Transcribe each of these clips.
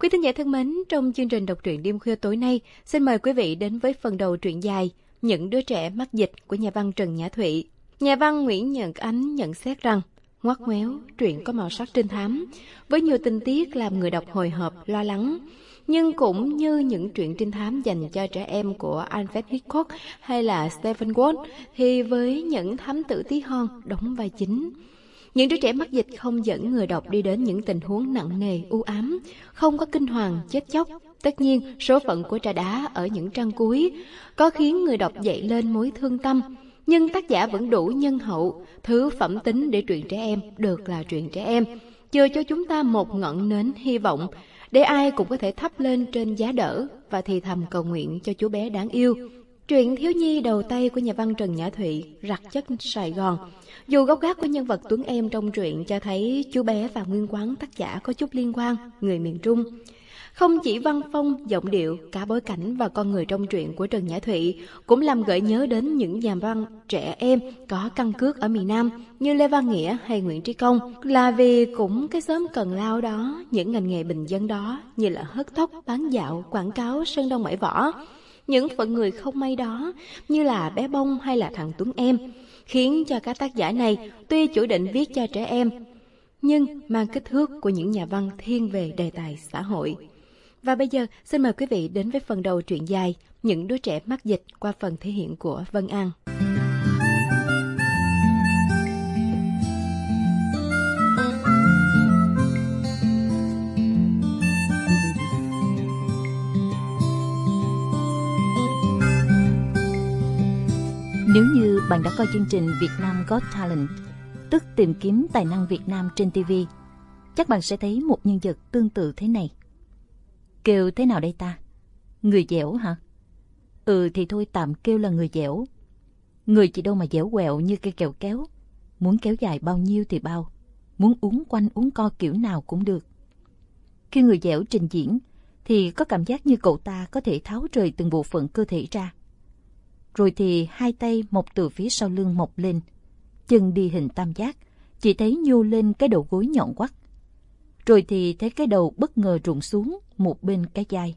Quý thính giả thân mến, trong chương trình đọc truyện đêm khuya tối nay, xin mời quý vị đến với phần đầu truyện dài Những đứa trẻ mắc dịch của nhà văn Trần Nhã Thụy. Nhà văn Nguyễn Nhật Ánh nhận xét rằng, ngoắt ngoéo, truyện có màu sắc trinh thám, với nhiều tình tiết làm người đọc hồi hộp, lo lắng. Nhưng cũng như những truyện trinh thám dành cho trẻ em của Alfred Hitchcock hay là Stephen Ward, thì với những thám tử tí hon đóng vai chính. Những đứa trẻ mắc dịch không dẫn người đọc đi đến những tình huống nặng nề, u ám, không có kinh hoàng, chết chóc. Tất nhiên, số phận của trà đá ở những trang cuối có khiến người đọc dậy lên mối thương tâm, nhưng tác giả vẫn đủ nhân hậu, thứ phẩm tính để truyện trẻ em được là truyện trẻ em, chờ cho chúng ta một ngọn nến hy vọng, để ai cũng có thể thắp lên trên giá đỡ và thì thầm cầu nguyện cho chú bé đáng yêu. Truyện thiếu nhi đầu tay của nhà văn Trần Nhã Thụy, rặt chất Sài Gòn, dù gốc gác của nhân vật Tuấn Em trong truyện cho thấy chú bé và nguyên quán tác giả có chút liên quan, người miền Trung. Không chỉ văn phong, giọng điệu, cả bối cảnh và con người trong truyện của Trần Nhã Thụy cũng làm gợi nhớ đến những nhà văn trẻ em có căn cước ở miền Nam như Lê Văn Nghĩa hay Nguyễn Trí Công là vì cũng cái xóm cần lao đó, những ngành nghề bình dân đó như là hớt tóc, bán dạo, quảng cáo, sơn đông mãi võ. Những phận người không may đó như là bé bông hay là thằng Tuấn Em khiến cho các tác giả này tuy chủ định viết cho trẻ em, nhưng mang kích thước của những nhà văn thiên về đề tài xã hội. Và bây giờ, xin mời quý vị đến với phần đầu truyện dài Những đứa trẻ mắc dịch qua phần thể hiện của Vân An. Bạn đã coi chương trình Việt Nam Got Talent, tức tìm kiếm tài năng Việt Nam trên TV, chắc bạn sẽ thấy một nhân vật tương tự thế này. Kêu thế nào đây ta? Người dẻo hả? Ừ thì thôi tạm kêu là người dẻo. Người chỉ đâu mà dẻo quẹo như cây kẹo kéo. Muốn kéo dài bao nhiêu thì bao. Muốn uống quanh uống co kiểu nào cũng được. Khi người dẻo trình diễn, thì có cảm giác như cậu ta có thể tháo rời từng bộ phận cơ thể ra rồi thì hai tay mọc từ phía sau lưng mọc lên, chân đi hình tam giác, chỉ thấy nhô lên cái đầu gối nhọn quắt. Rồi thì thấy cái đầu bất ngờ rụng xuống một bên cái vai.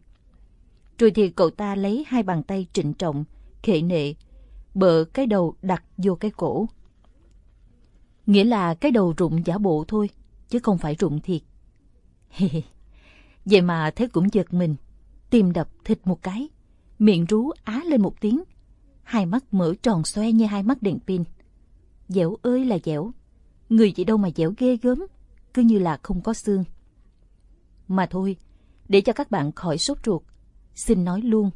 Rồi thì cậu ta lấy hai bàn tay trịnh trọng, khệ nệ, bợ cái đầu đặt vô cái cổ. Nghĩa là cái đầu rụng giả bộ thôi, chứ không phải rụng thiệt. Vậy mà thấy cũng giật mình, tim đập thịt một cái, miệng rú á lên một tiếng, hai mắt mở tròn xoe như hai mắt đèn pin. Dẻo ơi là dẻo, người chị đâu mà dẻo ghê gớm, cứ như là không có xương. Mà thôi, để cho các bạn khỏi sốt ruột, xin nói luôn,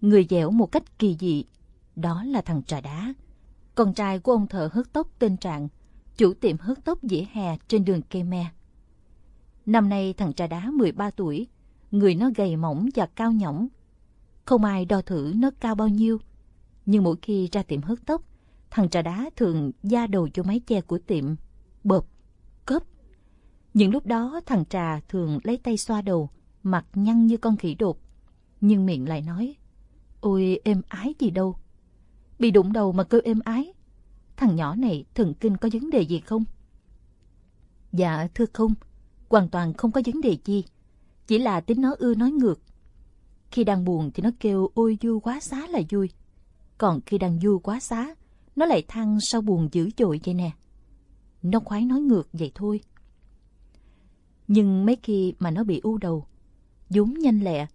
người dẻo một cách kỳ dị, đó là thằng trà đá. Con trai của ông thợ hớt tóc tên Trạng, chủ tiệm hớt tóc dĩa hè trên đường cây me. Năm nay thằng trà đá 13 tuổi, người nó gầy mỏng và cao nhõng. Không ai đo thử nó cao bao nhiêu, nhưng mỗi khi ra tiệm hớt tóc, thằng trà đá thường da đầu cho mái che của tiệm, bợp, cớp. Những lúc đó thằng trà thường lấy tay xoa đầu, mặt nhăn như con khỉ đột. Nhưng miệng lại nói, ôi êm ái gì đâu. Bị đụng đầu mà kêu êm ái. Thằng nhỏ này thần kinh có vấn đề gì không? Dạ thưa không, hoàn toàn không có vấn đề gì. Chỉ là tính nó ưa nói ngược. Khi đang buồn thì nó kêu ôi vui quá xá là vui. Còn khi đang vui quá xá, nó lại than sao buồn dữ dội vậy nè. Nó khoái nói ngược vậy thôi. Nhưng mấy khi mà nó bị u đầu, vốn nhanh lẹ,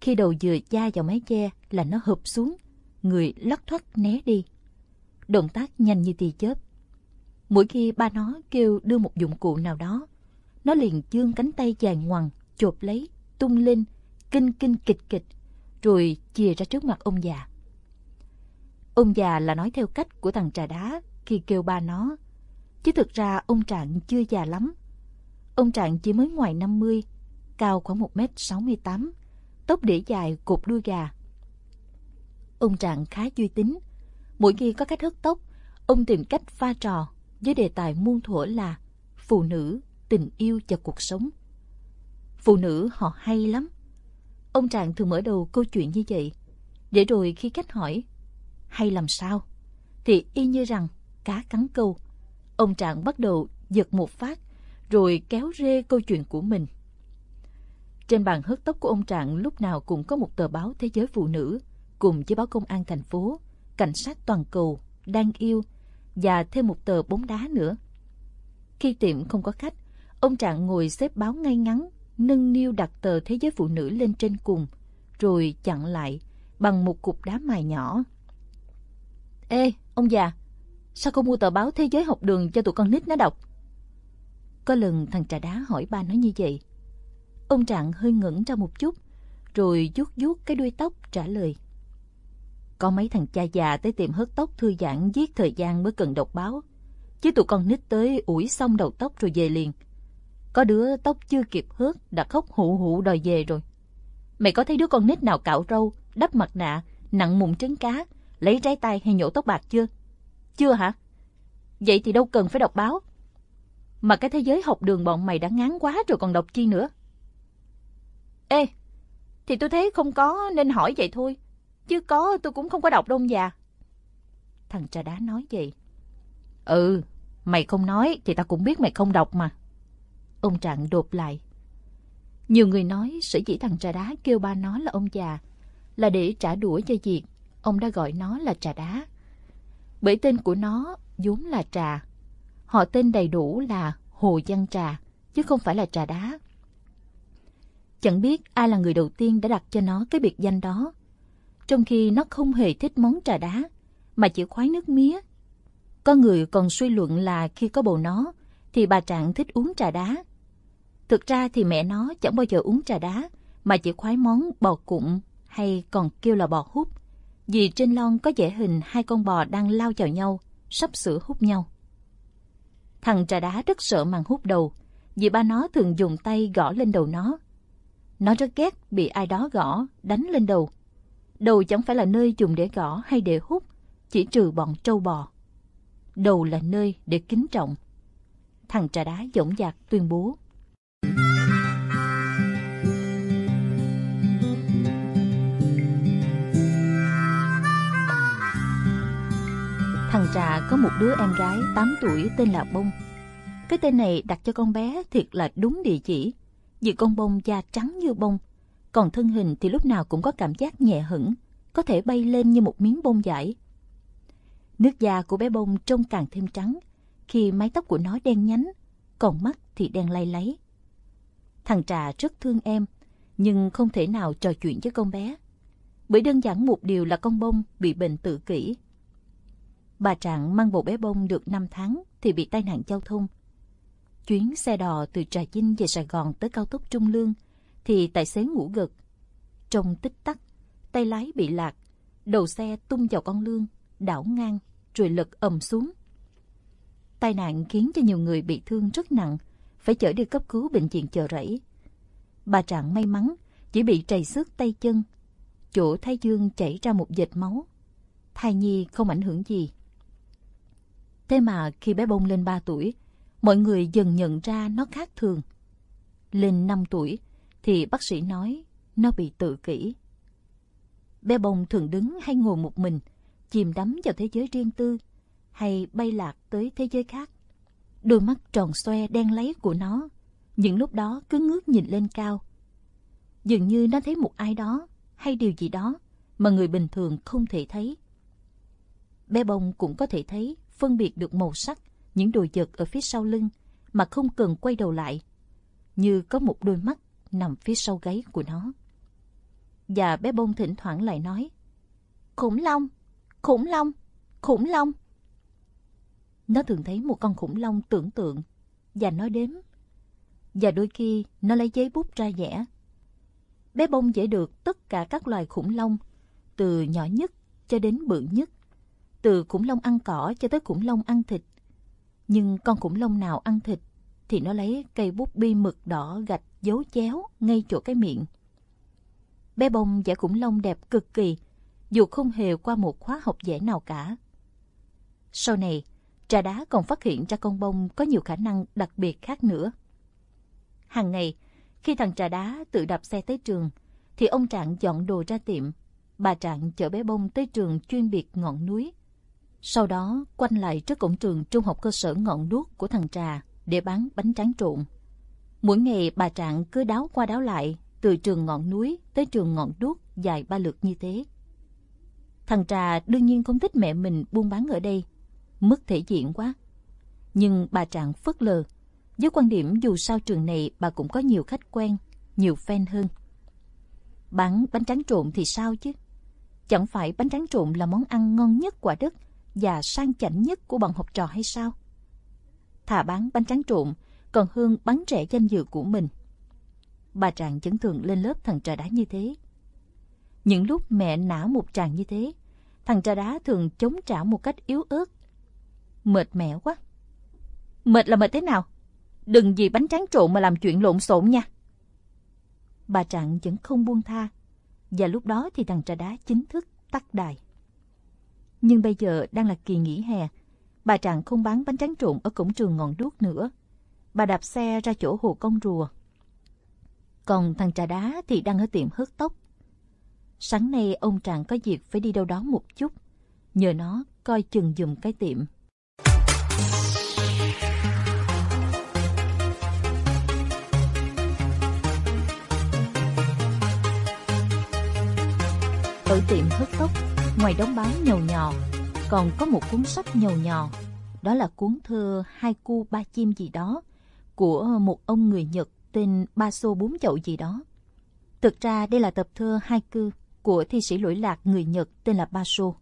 khi đầu vừa da vào mái che là nó hợp xuống, người lắc thoát né đi. Động tác nhanh như tia chớp. Mỗi khi ba nó kêu đưa một dụng cụ nào đó, nó liền dương cánh tay dài ngoằng, chộp lấy, tung lên, kinh kinh kịch kịch, rồi chìa ra trước mặt ông già. Ông già là nói theo cách của thằng trà đá khi kêu ba nó. Chứ thực ra ông Trạng chưa già lắm. Ông Trạng chỉ mới ngoài 50, cao khoảng 1m68, tóc để dài cột đuôi gà. Ông Trạng khá duy tính. Mỗi khi có cách hớt tóc, ông tìm cách pha trò với đề tài muôn thuở là phụ nữ, tình yêu và cuộc sống. Phụ nữ họ hay lắm. Ông Trạng thường mở đầu câu chuyện như vậy, để rồi khi khách hỏi hay làm sao? Thì y như rằng cá cắn câu. Ông Trạng bắt đầu giật một phát, rồi kéo rê câu chuyện của mình. Trên bàn hớt tóc của ông Trạng lúc nào cũng có một tờ báo Thế giới Phụ nữ, cùng với báo Công an thành phố, Cảnh sát toàn cầu, Đang yêu, và thêm một tờ bóng đá nữa. Khi tiệm không có khách, ông Trạng ngồi xếp báo ngay ngắn, nâng niu đặt tờ Thế giới Phụ nữ lên trên cùng, rồi chặn lại bằng một cục đá mài nhỏ. Ê, ông già, sao không mua tờ báo Thế giới học đường cho tụi con nít nó đọc? Có lần thằng trà đá hỏi ba nó như vậy. Ông Trạng hơi ngẩn ra một chút, rồi vuốt vuốt cái đuôi tóc trả lời. Có mấy thằng cha già tới tiệm hớt tóc thư giãn giết thời gian mới cần đọc báo. Chứ tụi con nít tới ủi xong đầu tóc rồi về liền. Có đứa tóc chưa kịp hớt đã khóc hụ hụ đòi về rồi. Mày có thấy đứa con nít nào cạo râu, đắp mặt nạ, nặng mụn trứng cá, lấy trái tay hay nhổ tóc bạc chưa? Chưa hả? Vậy thì đâu cần phải đọc báo. Mà cái thế giới học đường bọn mày đã ngán quá rồi còn đọc chi nữa. Ê, thì tôi thấy không có nên hỏi vậy thôi. Chứ có tôi cũng không có đọc đâu ông già. Thằng trà đá nói vậy. Ừ, mày không nói thì ta cũng biết mày không đọc mà. Ông Trạng đột lại. Nhiều người nói sở dĩ thằng trà đá kêu ba nó là ông già là để trả đũa cho việc ông đã gọi nó là trà đá. Bởi tên của nó vốn là trà. Họ tên đầy đủ là Hồ Văn Trà, chứ không phải là trà đá. Chẳng biết ai là người đầu tiên đã đặt cho nó cái biệt danh đó. Trong khi nó không hề thích món trà đá, mà chỉ khoái nước mía. Có người còn suy luận là khi có bầu nó, thì bà Trạng thích uống trà đá. Thực ra thì mẹ nó chẳng bao giờ uống trà đá, mà chỉ khoái món bò cụm hay còn kêu là bò hút. Vì trên lon có vẽ hình hai con bò đang lao vào nhau, sắp sửa hút nhau. Thằng trà đá rất sợ màn hút đầu, vì ba nó thường dùng tay gõ lên đầu nó. Nó rất ghét bị ai đó gõ, đánh lên đầu. Đầu chẳng phải là nơi dùng để gõ hay để hút, chỉ trừ bọn trâu bò. Đầu là nơi để kính trọng. Thằng trà đá dõng dạc tuyên bố. Trà có một đứa em gái 8 tuổi tên là Bông. Cái tên này đặt cho con bé thiệt là đúng địa chỉ. Vì con bông da trắng như bông, còn thân hình thì lúc nào cũng có cảm giác nhẹ hững, có thể bay lên như một miếng bông giải. Nước da của bé bông trông càng thêm trắng, khi mái tóc của nó đen nhánh, còn mắt thì đen lay lấy. Thằng Trà rất thương em, nhưng không thể nào trò chuyện với con bé. Bởi đơn giản một điều là con bông bị bệnh tự kỷ. Bà Trạng mang bộ bé bông được 5 tháng thì bị tai nạn giao thông. Chuyến xe đò từ Trà Vinh về Sài Gòn tới cao tốc Trung Lương thì tài xế ngủ gật. Trong tích tắc, tay lái bị lạc, đầu xe tung vào con lương, đảo ngang, rồi lật ầm xuống. Tai nạn khiến cho nhiều người bị thương rất nặng, phải chở đi cấp cứu bệnh viện chợ rẫy. Bà Trạng may mắn, chỉ bị trầy xước tay chân, chỗ thái dương chảy ra một vệt máu. Thai nhi không ảnh hưởng gì. Thế mà khi bé bông lên 3 tuổi, mọi người dần nhận ra nó khác thường. Lên 5 tuổi thì bác sĩ nói nó bị tự kỷ. Bé bông thường đứng hay ngồi một mình, chìm đắm vào thế giới riêng tư, hay bay lạc tới thế giới khác. Đôi mắt tròn xoe đen lấy của nó, những lúc đó cứ ngước nhìn lên cao. Dường như nó thấy một ai đó hay điều gì đó mà người bình thường không thể thấy. Bé bông cũng có thể thấy phân biệt được màu sắc, những đồ vật ở phía sau lưng mà không cần quay đầu lại, như có một đôi mắt nằm phía sau gáy của nó. Và bé bông thỉnh thoảng lại nói, khủng long, khủng long, khủng long. Nó thường thấy một con khủng long tưởng tượng và nói đếm. Và đôi khi nó lấy giấy bút ra vẽ. Bé bông vẽ được tất cả các loài khủng long, từ nhỏ nhất cho đến bự nhất từ khủng long ăn cỏ cho tới khủng long ăn thịt. Nhưng con khủng long nào ăn thịt thì nó lấy cây bút bi mực đỏ gạch dấu chéo ngay chỗ cái miệng. Bé bông vẽ khủng long đẹp cực kỳ, dù không hề qua một khóa học vẽ nào cả. Sau này, trà đá còn phát hiện ra con bông có nhiều khả năng đặc biệt khác nữa. Hàng ngày, khi thằng trà đá tự đạp xe tới trường, thì ông Trạng dọn đồ ra tiệm. Bà Trạng chở bé bông tới trường chuyên biệt ngọn núi sau đó quanh lại trước cổng trường trung học cơ sở ngọn đuốc của thằng Trà để bán bánh tráng trộn. Mỗi ngày bà Trạng cứ đáo qua đáo lại từ trường ngọn núi tới trường ngọn đuốc dài ba lượt như thế. Thằng Trà đương nhiên không thích mẹ mình buôn bán ở đây, mất thể diện quá. Nhưng bà Trạng phớt lờ, với quan điểm dù sao trường này bà cũng có nhiều khách quen, nhiều fan hơn. Bán bánh tráng trộn thì sao chứ? Chẳng phải bánh tráng trộn là món ăn ngon nhất quả đất và sang chảnh nhất của bọn học trò hay sao? Thà bán bánh tráng trộn còn hơn bán rẻ danh dự của mình. Bà Trạng vẫn thường lên lớp thằng trà đá như thế. Những lúc mẹ nã một tràng như thế, thằng trà đá thường chống trả một cách yếu ớt. Mệt mẻ quá. Mệt là mệt thế nào? Đừng vì bánh tráng trộn mà làm chuyện lộn xộn nha. Bà Trạng vẫn không buông tha. Và lúc đó thì thằng trà đá chính thức tắt đài. Nhưng bây giờ đang là kỳ nghỉ hè. Bà Trạng không bán bánh tráng trộn ở cổng trường ngọn đuốc nữa. Bà đạp xe ra chỗ hồ công rùa. Còn thằng trà đá thì đang ở tiệm hớt tóc. Sáng nay ông Trạng có việc phải đi đâu đó một chút. Nhờ nó coi chừng dùm cái tiệm. Ở tiệm hớt tóc, ngoài đóng báo nhầu nhò, còn có một cuốn sách nhầu nhò. Đó là cuốn thơ Hai cu ba chim gì đó của một ông người Nhật tên Ba xô Bốn Chậu gì đó. Thực ra đây là tập thơ Hai cư của thi sĩ lỗi lạc người Nhật tên là Ba xô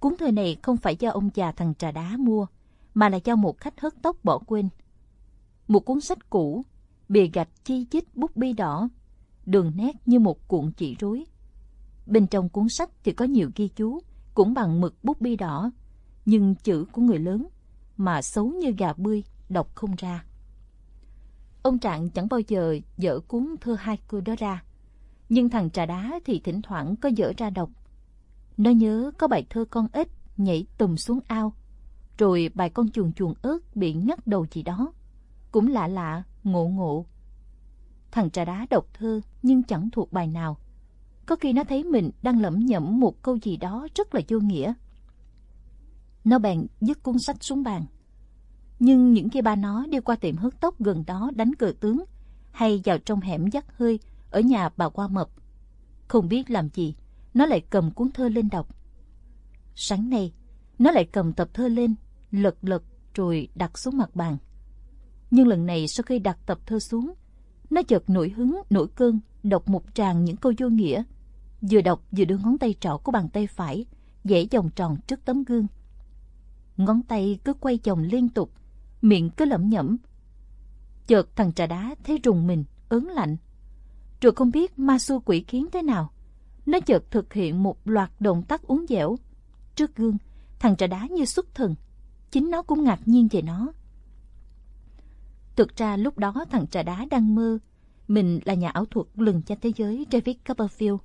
Cuốn thơ này không phải do ông già thằng trà đá mua, mà là do một khách hớt tóc bỏ quên. Một cuốn sách cũ, bìa gạch chi chít bút bi đỏ, đường nét như một cuộn chỉ rối. Bên trong cuốn sách thì có nhiều ghi chú, cũng bằng mực bút bi đỏ, nhưng chữ của người lớn, mà xấu như gà bươi, đọc không ra. Ông Trạng chẳng bao giờ dở cuốn thơ hai cưa đó ra, nhưng thằng trà đá thì thỉnh thoảng có dở ra đọc. Nó nhớ có bài thơ con ếch nhảy tùm xuống ao, rồi bài con chuồn chuồn ớt bị ngắt đầu gì đó. Cũng lạ lạ, ngộ ngộ. Thằng trà đá đọc thơ nhưng chẳng thuộc bài nào. Có khi nó thấy mình đang lẩm nhẩm một câu gì đó rất là vô nghĩa. Nó bèn dứt cuốn sách xuống bàn. Nhưng những khi ba nó đi qua tiệm hớt tóc gần đó đánh cờ tướng hay vào trong hẻm dắt hơi ở nhà bà qua mập, không biết làm gì, nó lại cầm cuốn thơ lên đọc. Sáng nay, nó lại cầm tập thơ lên, lật lật rồi đặt xuống mặt bàn. Nhưng lần này sau khi đặt tập thơ xuống, nó chợt nổi hứng, nổi cơn, đọc một tràng những câu vô nghĩa. Vừa đọc vừa đưa ngón tay trỏ của bàn tay phải, vẽ vòng tròn trước tấm gương. Ngón tay cứ quay vòng liên tục, miệng cứ lẩm nhẩm. Chợt thằng trà đá thấy rùng mình, ớn lạnh. Rồi không biết ma xua quỷ khiến thế nào. Nó chợt thực hiện một loạt động tác uốn dẻo. Trước gương, thằng trà đá như xuất thần. Chính nó cũng ngạc nhiên về nó. Thực ra lúc đó thằng trà đá đang mơ. Mình là nhà ảo thuật lừng danh thế giới David Copperfield.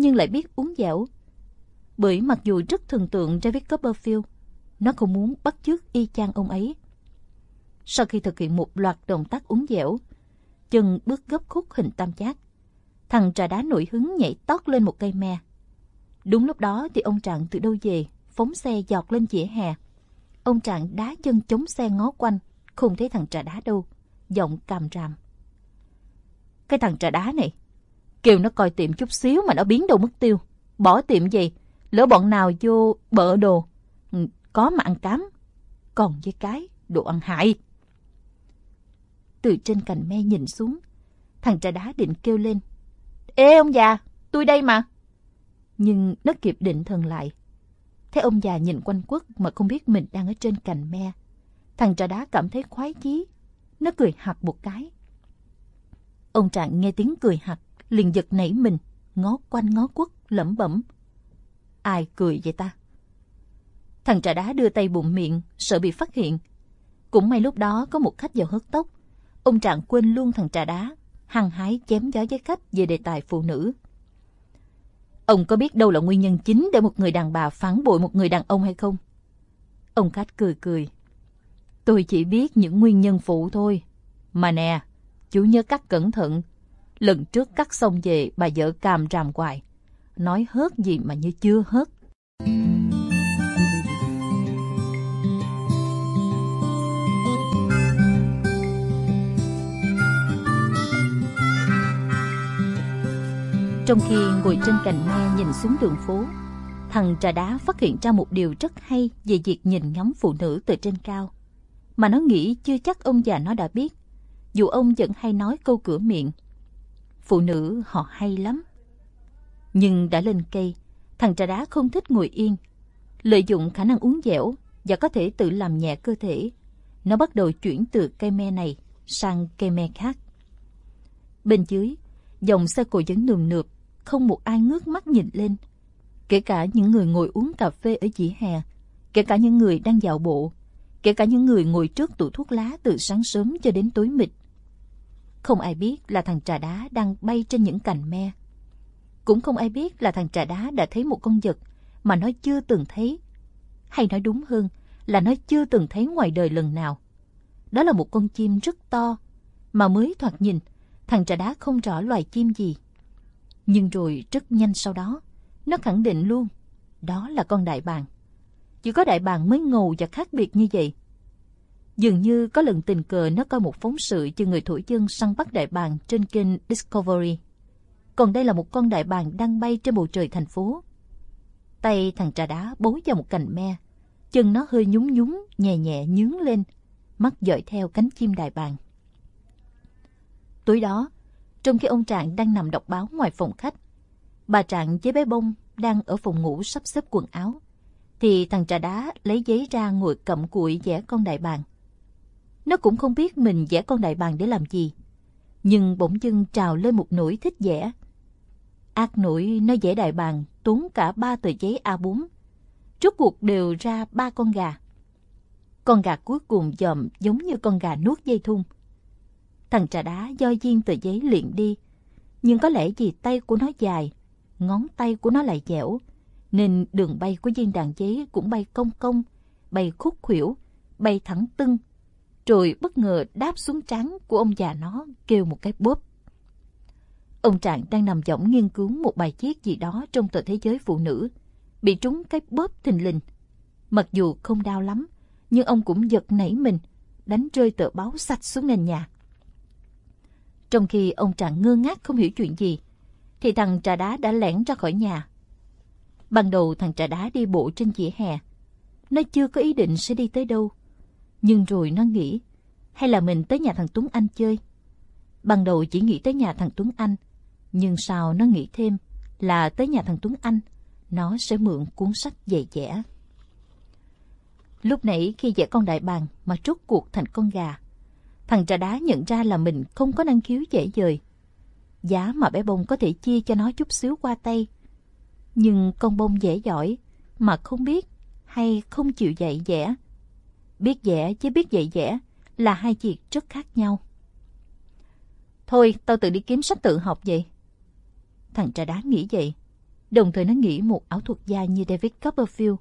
Nhưng lại biết uống dẻo. Bởi mặc dù rất thần tượng David Copperfield, nó không muốn bắt chước y chang ông ấy. Sau khi thực hiện một loạt động tác uống dẻo, chân bước gấp khúc hình tam giác, thằng trà đá nổi hứng nhảy tót lên một cây me. Đúng lúc đó thì ông Trạng từ đâu về, phóng xe giọt lên dĩa hè. Ông Trạng đá chân chống xe ngó quanh, không thấy thằng trà đá đâu, giọng càm ràm. Cái thằng trà đá này, kêu nó coi tiệm chút xíu mà nó biến đâu mất tiêu. Bỏ tiệm gì, lỡ bọn nào vô bợ đồ, ừ, có mà ăn cám. Còn với cái, đồ ăn hại. Từ trên cành me nhìn xuống, thằng trà đá định kêu lên. Ê ông già, tôi đây mà. Nhưng nó kịp định thần lại. Thấy ông già nhìn quanh quất mà không biết mình đang ở trên cành me. Thằng trà đá cảm thấy khoái chí. Nó cười hạt một cái. Ông Trạng nghe tiếng cười hạt, liền giật nảy mình, ngó quanh ngó quất, lẩm bẩm. Ai cười vậy ta? Thằng trà đá đưa tay bụng miệng, sợ bị phát hiện. Cũng may lúc đó có một khách vào hớt tóc. Ông Trạng quên luôn thằng trà đá, hăng hái chém gió với khách về đề tài phụ nữ. Ông có biết đâu là nguyên nhân chính để một người đàn bà phản bội một người đàn ông hay không? Ông khách cười cười. Tôi chỉ biết những nguyên nhân phụ thôi. Mà nè, chú nhớ cắt cẩn thận. Lần trước cắt xong về bà vợ càm ràm hoài. Nói hớt gì mà như chưa hớt. Trong khi ngồi trên cành me nhìn xuống đường phố, thằng trà đá phát hiện ra một điều rất hay về việc nhìn ngắm phụ nữ từ trên cao. Mà nó nghĩ chưa chắc ông già nó đã biết, dù ông vẫn hay nói câu cửa miệng. Phụ nữ họ hay lắm. Nhưng đã lên cây, thằng trà đá không thích ngồi yên. Lợi dụng khả năng uống dẻo và có thể tự làm nhẹ cơ thể, nó bắt đầu chuyển từ cây me này sang cây me khác. Bên dưới, dòng xe cộ vẫn nườm nượp, không một ai ngước mắt nhìn lên. Kể cả những người ngồi uống cà phê ở dĩa hè, kể cả những người đang dạo bộ, kể cả những người ngồi trước tủ thuốc lá từ sáng sớm cho đến tối mịt. Không ai biết là thằng trà đá đang bay trên những cành me. Cũng không ai biết là thằng trà đá đã thấy một con vật mà nó chưa từng thấy. Hay nói đúng hơn là nó chưa từng thấy ngoài đời lần nào. Đó là một con chim rất to, mà mới thoạt nhìn, thằng trà đá không rõ loài chim gì. Nhưng rồi rất nhanh sau đó, nó khẳng định luôn, đó là con đại bàng. Chỉ có đại bàng mới ngầu và khác biệt như vậy. Dường như có lần tình cờ nó coi một phóng sự cho người thổ dân săn bắt đại bàng trên kênh Discovery. Còn đây là một con đại bàng đang bay trên bầu trời thành phố. Tay thằng trà đá bối vào một cành me. Chân nó hơi nhún nhún, nhẹ nhẹ nhướng lên. Mắt dõi theo cánh chim đại bàng. Tối đó, trong khi ông Trạng đang nằm đọc báo ngoài phòng khách, bà Trạng với bé Bông đang ở phòng ngủ sắp xếp quần áo, thì thằng trà đá lấy giấy ra ngồi cầm cụi vẽ con đại bàng. Nó cũng không biết mình vẽ con đại bàng để làm gì, nhưng bỗng dưng trào lên một nỗi thích vẽ. Ác nỗi nó vẽ đại bàng tốn cả ba tờ giấy A4. Rốt cuộc đều ra ba con gà. Con gà cuối cùng dòm giống như con gà nuốt dây thun. Thằng trà đá do duyên tờ giấy liền đi. Nhưng có lẽ vì tay của nó dài, ngón tay của nó lại dẻo, nên đường bay của viên đàn giấy cũng bay cong cong, bay khúc khuỷu, bay thẳng tưng, rồi bất ngờ đáp xuống trán của ông già nó kêu một cái bóp. Ông Trạng đang nằm võng nghiên cứu một bài viết gì đó trong tờ thế giới phụ nữ, bị trúng cái bóp thình lình. Mặc dù không đau lắm, nhưng ông cũng giật nảy mình, đánh rơi tờ báo sạch xuống nền nhà. Trong khi ông Trạng ngơ ngác không hiểu chuyện gì, thì thằng trà đá đã lẻn ra khỏi nhà. Ban đầu thằng trà đá đi bộ trên vỉa hè. Nó chưa có ý định sẽ đi tới đâu. Nhưng rồi nó nghĩ, hay là mình tới nhà thằng Tuấn Anh chơi. Ban đầu chỉ nghĩ tới nhà thằng Tuấn Anh, nhưng sau nó nghĩ thêm là tới nhà thằng Tuấn Anh, nó sẽ mượn cuốn sách dày dẻ. Lúc nãy khi vẽ con đại bàng mà rốt cuộc thành con gà, thằng trà đá nhận ra là mình không có năng khiếu dễ dời. Giá mà bé bông có thể chia cho nó chút xíu qua tay. Nhưng con bông dễ giỏi mà không biết hay không chịu dạy vẽ. Biết vẽ chứ biết dạy vẽ là hai việc rất khác nhau. Thôi, tao tự đi kiếm sách tự học vậy. Thằng trà đá nghĩ vậy. Đồng thời nó nghĩ một ảo thuật gia như David Copperfield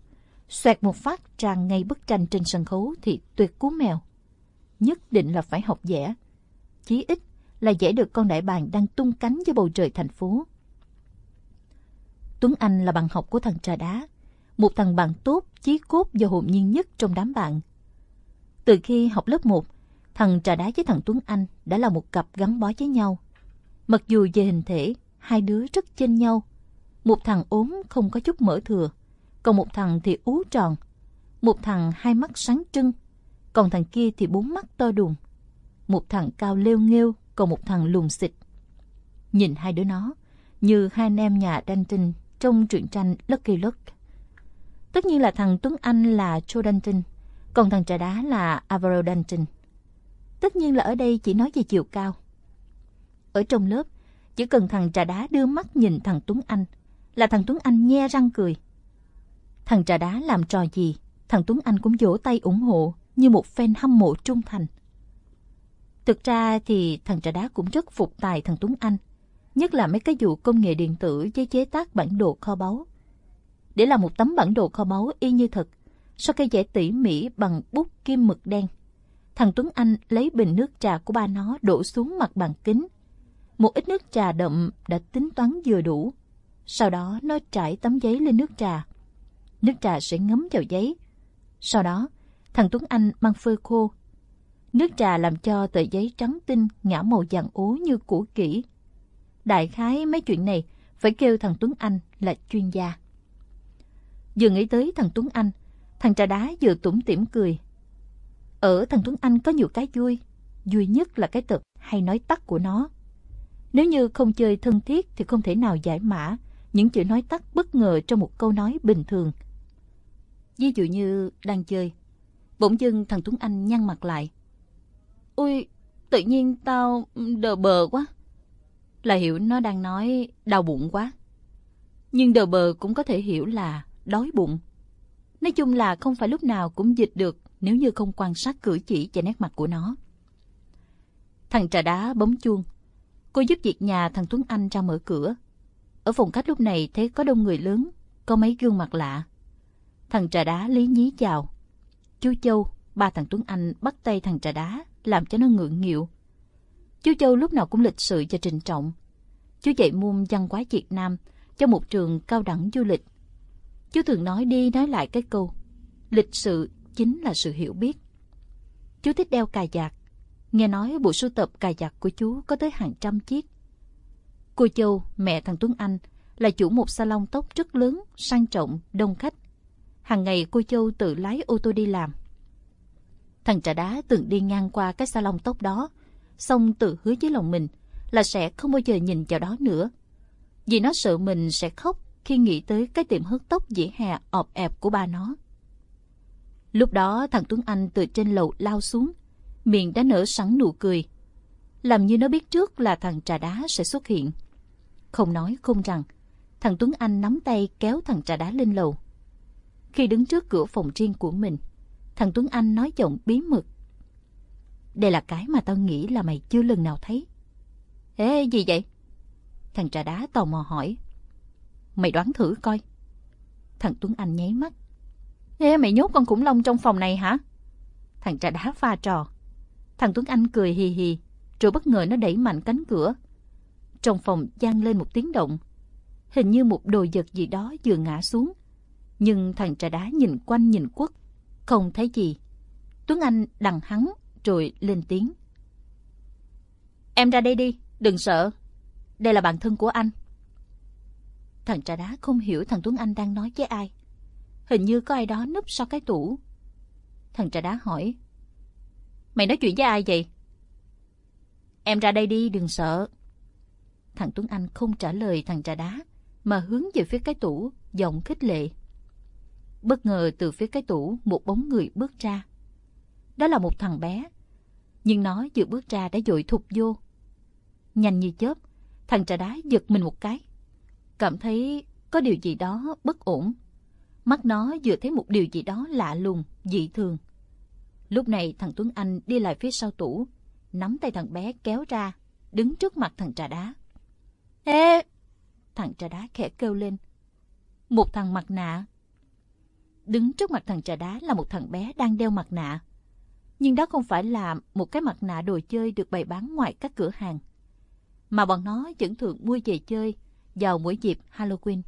xoẹt một phát tràn ngay bức tranh trên sân khấu thì tuyệt cú mèo. Nhất định là phải học vẽ. Chí ít là vẽ được con đại bàng đang tung cánh với bầu trời thành phố. Tuấn Anh là bạn học của thằng trà đá, một thằng bạn tốt, chí cốt và hồn nhiên nhất trong đám bạn. Từ khi học lớp 1, thằng trà đá với thằng Tuấn Anh đã là một cặp gắn bó với nhau. Mặc dù về hình thể, hai đứa rất chênh nhau. Một thằng ốm không có chút mỡ thừa, còn một thằng thì ú tròn. Một thằng hai mắt sáng trưng, còn thằng kia thì bốn mắt to đùng. Một thằng cao lêu nghêu, còn một thằng lùn xịt. Nhìn hai đứa nó, như hai anh em nhà Danton trong truyện tranh Lucky Luke. Tất nhiên là thằng Tuấn Anh là Joe Danton, còn thằng trà đá là Alvaro Dantin. Tất nhiên là ở đây chỉ nói về chiều cao. Ở trong lớp, chỉ cần thằng trà đá đưa mắt nhìn thằng Tuấn Anh, là thằng Tuấn Anh nhe răng cười. Thằng trà đá làm trò gì, thằng Tuấn Anh cũng vỗ tay ủng hộ như một fan hâm mộ trung thành. Thực ra thì thằng trà đá cũng rất phục tài thằng Tuấn Anh, nhất là mấy cái vụ công nghệ điện tử với chế tác bản đồ kho báu. Để làm một tấm bản đồ kho báu y như thật, sau cây vẽ tỉ mỉ bằng bút kim mực đen, thằng Tuấn Anh lấy bình nước trà của ba nó đổ xuống mặt bàn kính. Một ít nước trà đậm đã tính toán vừa đủ. Sau đó nó trải tấm giấy lên nước trà. Nước trà sẽ ngấm vào giấy. Sau đó, thằng Tuấn Anh mang phơi khô. Nước trà làm cho tờ giấy trắng tinh ngã màu vàng ố như củ kỹ. Đại khái mấy chuyện này phải kêu thằng Tuấn Anh là chuyên gia. Vừa nghĩ tới thằng Tuấn Anh, thằng trà đá vừa tủm tỉm cười. Ở thằng Tuấn Anh có nhiều cái vui, vui nhất là cái tật hay nói tắt của nó. Nếu như không chơi thân thiết thì không thể nào giải mã những chữ nói tắt bất ngờ trong một câu nói bình thường. Ví dụ như đang chơi, bỗng dưng thằng Tuấn Anh nhăn mặt lại. ui tự nhiên tao đờ bờ quá. Là hiểu nó đang nói đau bụng quá. Nhưng đờ bờ cũng có thể hiểu là đói bụng. Nói chung là không phải lúc nào cũng dịch được nếu như không quan sát cử chỉ và nét mặt của nó. Thằng trà đá bấm chuông. Cô giúp việc nhà thằng Tuấn Anh ra mở cửa. Ở phòng khách lúc này thấy có đông người lớn, có mấy gương mặt lạ. Thằng trà đá lý nhí chào. Chú Châu, ba thằng Tuấn Anh bắt tay thằng trà đá, làm cho nó ngượng nghịu. Chú Châu lúc nào cũng lịch sự và trình trọng. Chú dạy môn văn hóa Việt Nam cho một trường cao đẳng du lịch. Chú thường nói đi nói lại cái câu, lịch sự chính là sự hiểu biết. Chú thích đeo cà vạt. Nghe nói bộ sưu tập cà vạt của chú có tới hàng trăm chiếc. Cô Châu, mẹ thằng Tuấn Anh, là chủ một salon tóc rất lớn, sang trọng, đông khách. Hàng ngày cô Châu tự lái ô tô đi làm. Thằng trà đá từng đi ngang qua cái salon tóc đó, xong tự hứa với lòng mình là sẽ không bao giờ nhìn vào đó nữa. Vì nó sợ mình sẽ khóc khi nghĩ tới cái tiệm hớt tóc dĩ hè ọp ẹp của ba nó. Lúc đó thằng Tuấn Anh từ trên lầu lao xuống, miệng đã nở sẵn nụ cười. Làm như nó biết trước là thằng trà đá sẽ xuất hiện. Không nói không rằng, thằng Tuấn Anh nắm tay kéo thằng trà đá lên lầu. Khi đứng trước cửa phòng riêng của mình, thằng Tuấn Anh nói giọng bí mật. Đây là cái mà tao nghĩ là mày chưa lần nào thấy. Ê, gì vậy? Thằng trà đá tò mò hỏi. Mày đoán thử coi. Thằng Tuấn Anh nháy mắt. Ê, mày nhốt con khủng long trong phòng này hả? Thằng trà đá pha trò. Thằng Tuấn Anh cười hì hì, rồi bất ngờ nó đẩy mạnh cánh cửa. Trong phòng gian lên một tiếng động. Hình như một đồ vật gì đó vừa ngã xuống. Nhưng thằng trà đá nhìn quanh nhìn quất, không thấy gì. Tuấn Anh đằng hắn, rồi lên tiếng. Em ra đây đi, đừng sợ. Đây là bạn thân của anh. Thằng trà đá không hiểu thằng Tuấn Anh đang nói với ai. Hình như có ai đó núp sau cái tủ. Thằng trà đá hỏi. Mày nói chuyện với ai vậy? Em ra đây đi, đừng sợ. Thằng Tuấn Anh không trả lời thằng trà đá, mà hướng về phía cái tủ, giọng khích lệ. Bất ngờ từ phía cái tủ, một bóng người bước ra. Đó là một thằng bé. Nhưng nó vừa bước ra đã dội thụt vô. Nhanh như chớp, thằng trà đá giật mình một cái. Cảm thấy có điều gì đó bất ổn. Mắt nó vừa thấy một điều gì đó lạ lùng, dị thường. Lúc này thằng Tuấn Anh đi lại phía sau tủ, nắm tay thằng bé kéo ra, đứng trước mặt thằng trà đá. Ê! Thằng trà đá khẽ kêu lên. Một thằng mặt nạ. Đứng trước mặt thằng trà đá là một thằng bé đang đeo mặt nạ. Nhưng đó không phải là một cái mặt nạ đồ chơi được bày bán ngoài các cửa hàng. Mà bọn nó vẫn thường mua về chơi vào mỗi dịp Halloween.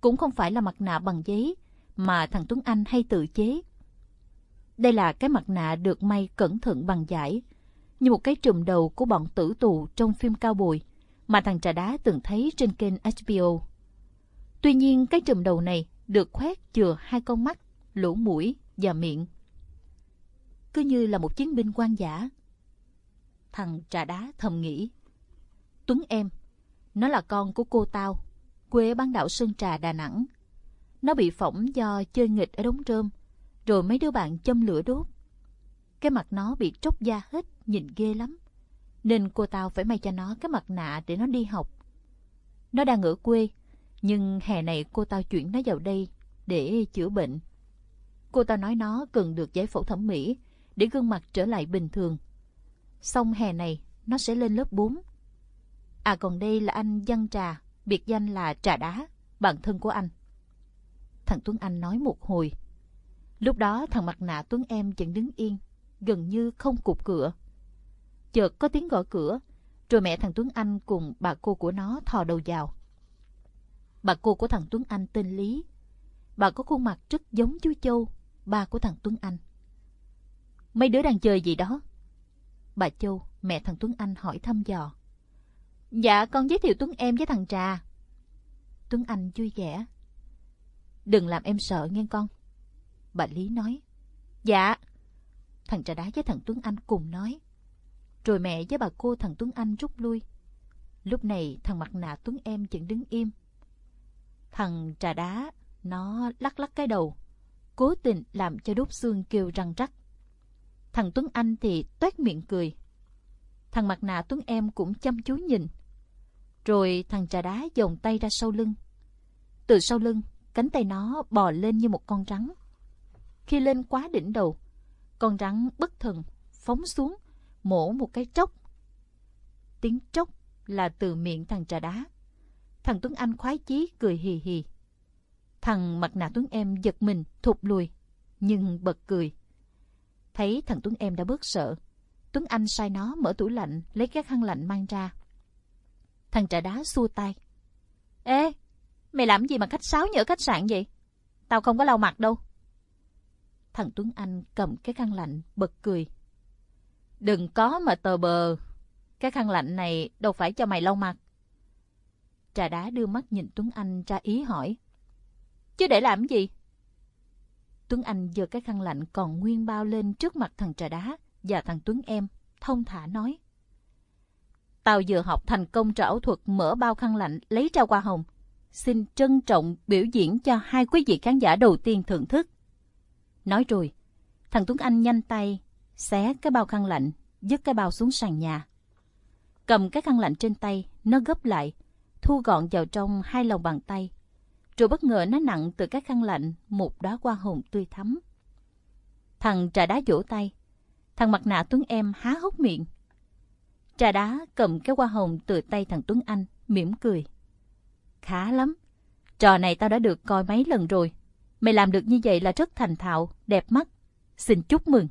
Cũng không phải là mặt nạ bằng giấy mà thằng Tuấn Anh hay tự chế. Đây là cái mặt nạ được may cẩn thận bằng giải, như một cái trùm đầu của bọn tử tù trong phim cao bồi mà thằng trà đá từng thấy trên kênh HBO. Tuy nhiên cái trùm đầu này được khoét chừa hai con mắt, lỗ mũi và miệng. Cứ như là một chiến binh quan giả. Thằng trà đá thầm nghĩ. Tuấn em, nó là con của cô tao, quê bán đảo Sơn Trà, Đà Nẵng. Nó bị phỏng do chơi nghịch ở đống rơm, rồi mấy đứa bạn châm lửa đốt. Cái mặt nó bị tróc da hết, nhìn ghê lắm. Nên cô tao phải may cho nó cái mặt nạ để nó đi học. Nó đang ở quê, nhưng hè này cô tao chuyển nó vào đây để chữa bệnh. Cô tao nói nó cần được giải phẫu thẩm mỹ để gương mặt trở lại bình thường. Xong hè này, nó sẽ lên lớp 4. À còn đây là anh Văn Trà, biệt danh là Trà Đá, bạn thân của anh. Thằng Tuấn Anh nói một hồi. Lúc đó thằng mặt nạ Tuấn em vẫn đứng yên, gần như không cụp cửa. Chợt có tiếng gõ cửa, rồi mẹ thằng Tuấn Anh cùng bà cô của nó thò đầu vào. Bà cô của thằng Tuấn Anh tên Lý. Bà có khuôn mặt rất giống chú Châu, ba của thằng Tuấn Anh. Mấy đứa đang chơi gì đó? Bà Châu, mẹ thằng Tuấn Anh hỏi thăm dò. Dạ, con giới thiệu Tuấn em với thằng Trà. Tuấn Anh vui vẻ. Đừng làm em sợ nghe con. Bà Lý nói. Dạ. Thằng trà đá với thằng Tuấn Anh cùng nói. Rồi mẹ với bà cô thằng Tuấn Anh rút lui. Lúc này thằng mặt nạ Tuấn em vẫn đứng im. Thằng trà đá, nó lắc lắc cái đầu, cố tình làm cho đốt xương kêu răng rắc. Thằng Tuấn Anh thì toét miệng cười. Thằng mặt nạ Tuấn em cũng chăm chú nhìn. Rồi thằng trà đá dồn tay ra sau lưng. Từ sau lưng, cánh tay nó bò lên như một con rắn. Khi lên quá đỉnh đầu, con rắn bất thần phóng xuống, mổ một cái chốc. Tiếng chốc là từ miệng thằng trà đá. Thằng Tuấn Anh khoái chí cười hì hì. Thằng mặt nạ Tuấn em giật mình, thụt lùi, nhưng bật cười. Thấy thằng Tuấn em đã bớt sợ, Tuấn Anh sai nó mở tủ lạnh, lấy cái khăn lạnh mang ra. Thằng trà đá xua tay. Ê, mày làm gì mà khách sáo như ở khách sạn vậy? Tao không có lau mặt đâu. Thằng Tuấn Anh cầm cái khăn lạnh, bật cười. Đừng có mà tờ bờ. Cái khăn lạnh này đâu phải cho mày lau mặt. Trà đá đưa mắt nhìn Tuấn Anh ra ý hỏi. Chứ để làm gì? Tuấn Anh giơ cái khăn lạnh còn nguyên bao lên trước mặt thằng trà đá và thằng Tuấn em, thông thả nói. Tao vừa học thành công trò ảo thuật mở bao khăn lạnh lấy ra hoa hồng. Xin trân trọng biểu diễn cho hai quý vị khán giả đầu tiên thưởng thức. Nói rồi, thằng Tuấn Anh nhanh tay, xé cái bao khăn lạnh, dứt cái bao xuống sàn nhà. Cầm cái khăn lạnh trên tay, nó gấp lại, thu gọn vào trong hai lòng bàn tay. Rồi bất ngờ nó nặng từ cái khăn lạnh một đóa hoa hồng tươi thắm. Thằng trà đá vỗ tay. Thằng mặt nạ Tuấn em há hốc miệng. Trà đá cầm cái hoa hồng từ tay thằng Tuấn Anh, mỉm cười. Khá lắm. Trò này tao đã được coi mấy lần rồi. Mày làm được như vậy là rất thành thạo, đẹp mắt. Xin chúc mừng.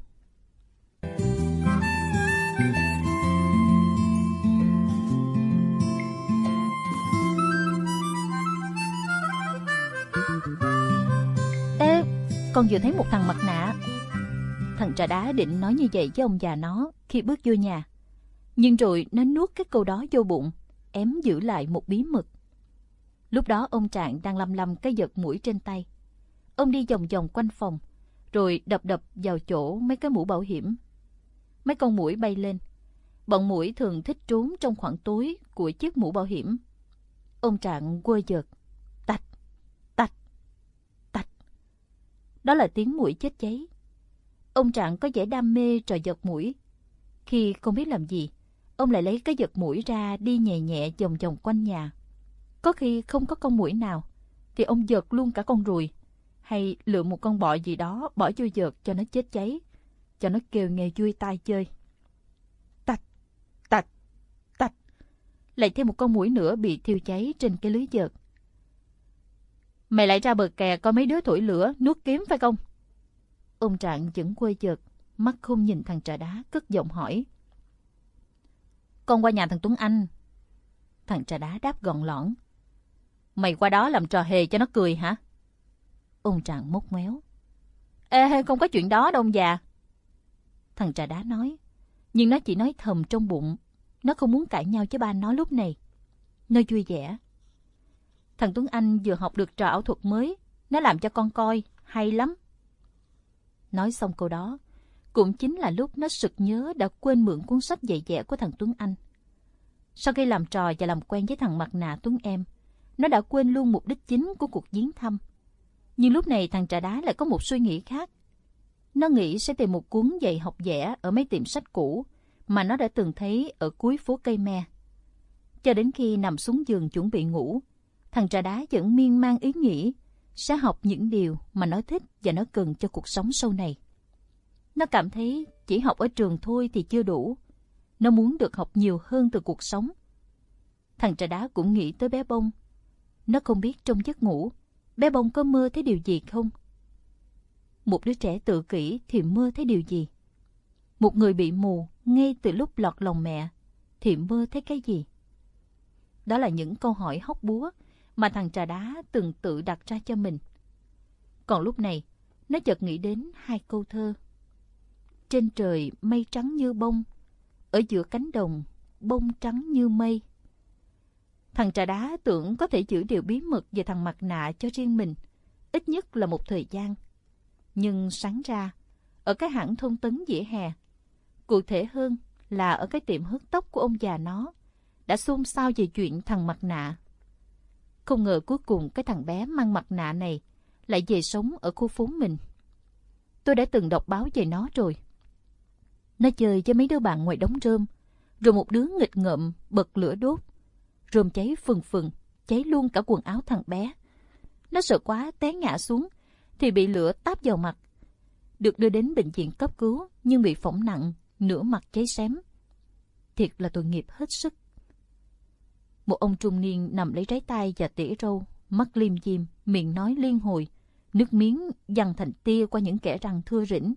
Ê, con vừa thấy một thằng mặt nạ. Thằng trà đá định nói như vậy với ông già nó khi bước vô nhà. Nhưng rồi nó nuốt cái câu đó vô bụng, ém giữ lại một bí mật. Lúc đó ông Trạng đang lầm lầm cái giật mũi trên tay. Ông đi vòng vòng quanh phòng, rồi đập đập vào chỗ mấy cái mũ bảo hiểm. Mấy con mũi bay lên. Bọn mũi thường thích trốn trong khoảng tối của chiếc mũ bảo hiểm. Ông Trạng quơ giật. Tạch, tạch, tạch. Đó là tiếng mũi chết cháy. Ông Trạng có vẻ đam mê trò giật mũi. Khi không biết làm gì, ông lại lấy cái giật mũi ra đi nhẹ nhẹ vòng vòng quanh nhà. Có khi không có con mũi nào, thì ông giật luôn cả con ruồi, hay lựa một con bọ gì đó bỏ vô giật cho nó chết cháy, cho nó kêu nghe vui tai chơi. Tạch, tạch, tạch. Lại thêm một con mũi nữa bị thiêu cháy trên cái lưới giật. Mày lại ra bờ kè có mấy đứa thổi lửa, nuốt kiếm phải không? Ông Trạng vẫn quê giật, mắt không nhìn thằng trà đá, cất giọng hỏi. Con qua nhà thằng Tuấn Anh. Thằng trà đá đáp gọn lõn. Mày qua đó làm trò hề cho nó cười hả? Ông Trạng mốc méo. Ê, không có chuyện đó đâu ông già. Thằng trà đá nói. Nhưng nó chỉ nói thầm trong bụng. Nó không muốn cãi nhau với ba nó lúc này. Nó vui vẻ. Thằng Tuấn Anh vừa học được trò ảo thuật mới. Nó làm cho con coi. Hay lắm. Nói xong câu đó, cũng chính là lúc nó sực nhớ đã quên mượn cuốn sách dạy vẽ của thằng Tuấn Anh. Sau khi làm trò và làm quen với thằng mặt nạ Tuấn Em, nó đã quên luôn mục đích chính của cuộc viếng thăm. Nhưng lúc này thằng trà đá lại có một suy nghĩ khác. Nó nghĩ sẽ tìm một cuốn dạy học vẽ ở mấy tiệm sách cũ mà nó đã từng thấy ở cuối phố cây me. Cho đến khi nằm xuống giường chuẩn bị ngủ, thằng trà đá vẫn miên man ý nghĩ sẽ học những điều mà nó thích và nó cần cho cuộc sống sau này. Nó cảm thấy chỉ học ở trường thôi thì chưa đủ. Nó muốn được học nhiều hơn từ cuộc sống. Thằng trà đá cũng nghĩ tới bé bông. Nó không biết trong giấc ngủ, bé bông có mơ thấy điều gì không? Một đứa trẻ tự kỷ thì mơ thấy điều gì? Một người bị mù ngay từ lúc lọt lòng mẹ thì mơ thấy cái gì? Đó là những câu hỏi hóc búa mà thằng trà đá từng tự đặt ra cho mình. Còn lúc này, nó chợt nghĩ đến hai câu thơ. Trên trời mây trắng như bông, ở giữa cánh đồng bông trắng như mây. Thằng trà đá tưởng có thể giữ điều bí mật về thằng mặt nạ cho riêng mình, ít nhất là một thời gian. Nhưng sáng ra, ở cái hãng thông tấn dĩa hè, cụ thể hơn là ở cái tiệm hớt tóc của ông già nó, đã xôn xao về chuyện thằng mặt nạ. Không ngờ cuối cùng cái thằng bé mang mặt nạ này lại về sống ở khu phố mình. Tôi đã từng đọc báo về nó rồi. Nó chơi với mấy đứa bạn ngoài đống rơm, rồi một đứa nghịch ngợm bật lửa đốt. Rơm cháy phừng phừng, cháy luôn cả quần áo thằng bé. Nó sợ quá té ngã xuống, thì bị lửa táp vào mặt. Được đưa đến bệnh viện cấp cứu, nhưng bị phỏng nặng, nửa mặt cháy xém. Thiệt là tội nghiệp hết sức. Một ông trung niên nằm lấy trái tay và tỉa râu, mắt liêm diêm, miệng nói liên hồi, nước miếng dằn thành tia qua những kẻ răng thưa rỉnh.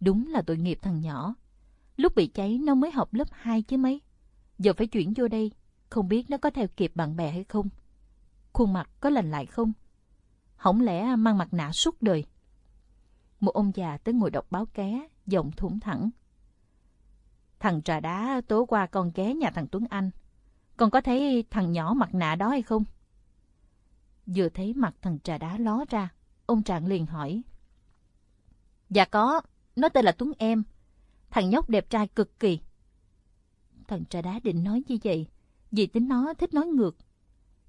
Đúng là tội nghiệp thằng nhỏ. Lúc bị cháy nó mới học lớp 2 chứ mấy. Giờ phải chuyển vô đây, không biết nó có theo kịp bạn bè hay không. Khuôn mặt có lành lại không? Hổng lẽ mang mặt nạ suốt đời? Một ông già tới ngồi đọc báo ké, giọng thủng thẳng. Thằng trà đá tối qua con ké nhà thằng Tuấn Anh. Con có thấy thằng nhỏ mặt nạ đó hay không? Vừa thấy mặt thằng trà đá ló ra, ông Trạng liền hỏi. Dạ có, nó tên là Tuấn Em. Thằng nhóc đẹp trai cực kỳ. Thằng trà đá định nói như vậy, vì tính nó thích nói ngược.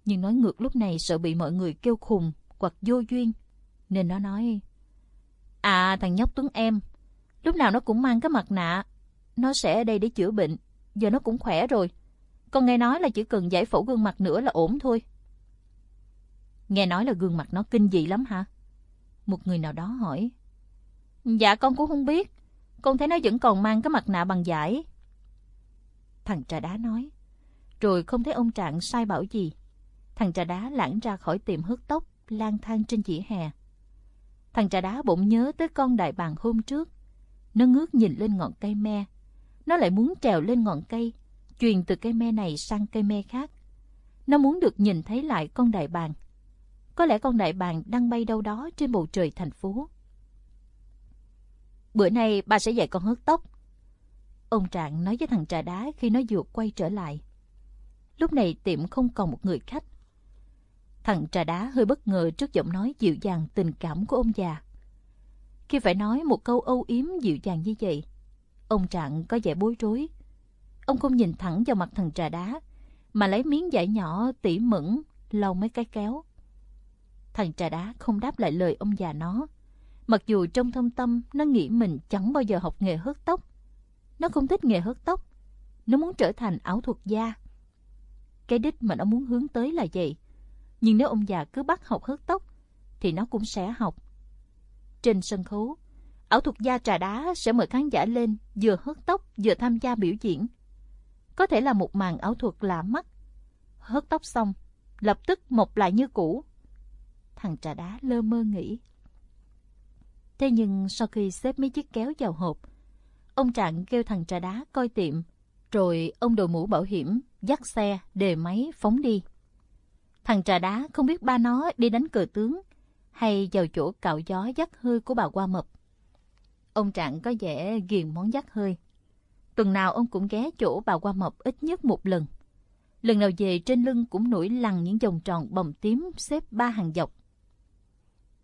Nhưng nói ngược lúc này sợ bị mọi người kêu khùng hoặc vô duyên. Nên nó nói, À thằng nhóc Tuấn Em, lúc nào nó cũng mang cái mặt nạ. Nó sẽ ở đây để chữa bệnh, giờ nó cũng khỏe rồi. Con nghe nói là chỉ cần giải phẫu gương mặt nữa là ổn thôi. Nghe nói là gương mặt nó kinh dị lắm hả? Một người nào đó hỏi. Dạ con cũng không biết. Con thấy nó vẫn còn mang cái mặt nạ bằng giải. Thằng trà đá nói. Rồi không thấy ông Trạng sai bảo gì. Thằng trà đá lãng ra khỏi tiệm hớt tóc, lang thang trên dĩa hè. Thằng trà đá bỗng nhớ tới con đại bàng hôm trước. Nó ngước nhìn lên ngọn cây me. Nó lại muốn trèo lên ngọn cây, truyền từ cây me này sang cây me khác. Nó muốn được nhìn thấy lại con đại bàng. Có lẽ con đại bàng đang bay đâu đó trên bầu trời thành phố. Bữa nay bà sẽ dạy con hớt tóc. Ông Trạng nói với thằng trà đá khi nó vừa quay trở lại. Lúc này tiệm không còn một người khách. Thằng trà đá hơi bất ngờ trước giọng nói dịu dàng tình cảm của ông già. Khi phải nói một câu âu yếm dịu dàng như vậy, ông Trạng có vẻ bối rối. Ông không nhìn thẳng vào mặt thằng trà đá, mà lấy miếng vải nhỏ tỉ mẩn lau mấy cái kéo. Thằng trà đá không đáp lại lời ông già nó. Mặc dù trong thâm tâm nó nghĩ mình chẳng bao giờ học nghề hớt tóc. Nó không thích nghề hớt tóc. Nó muốn trở thành ảo thuật gia. Cái đích mà nó muốn hướng tới là vậy. Nhưng nếu ông già cứ bắt học hớt tóc, thì nó cũng sẽ học. Trên sân khấu, ảo thuật gia trà đá sẽ mời khán giả lên vừa hớt tóc vừa tham gia biểu diễn. Có thể là một màn ảo thuật lạ mắt. Hớt tóc xong, lập tức mọc lại như cũ. Thằng trà đá lơ mơ nghĩ. Thế nhưng sau khi xếp mấy chiếc kéo vào hộp, ông Trạng kêu thằng trà đá coi tiệm, rồi ông đội mũ bảo hiểm, dắt xe, đề máy, phóng đi. Thằng trà đá không biết ba nó đi đánh cờ tướng hay vào chỗ cạo gió dắt hơi của bà qua mập. Ông Trạng có vẻ ghiền món dắt hơi. Tuần nào ông cũng ghé chỗ bà qua mập ít nhất một lần. Lần nào về trên lưng cũng nổi lằn những vòng tròn bầm tím xếp ba hàng dọc.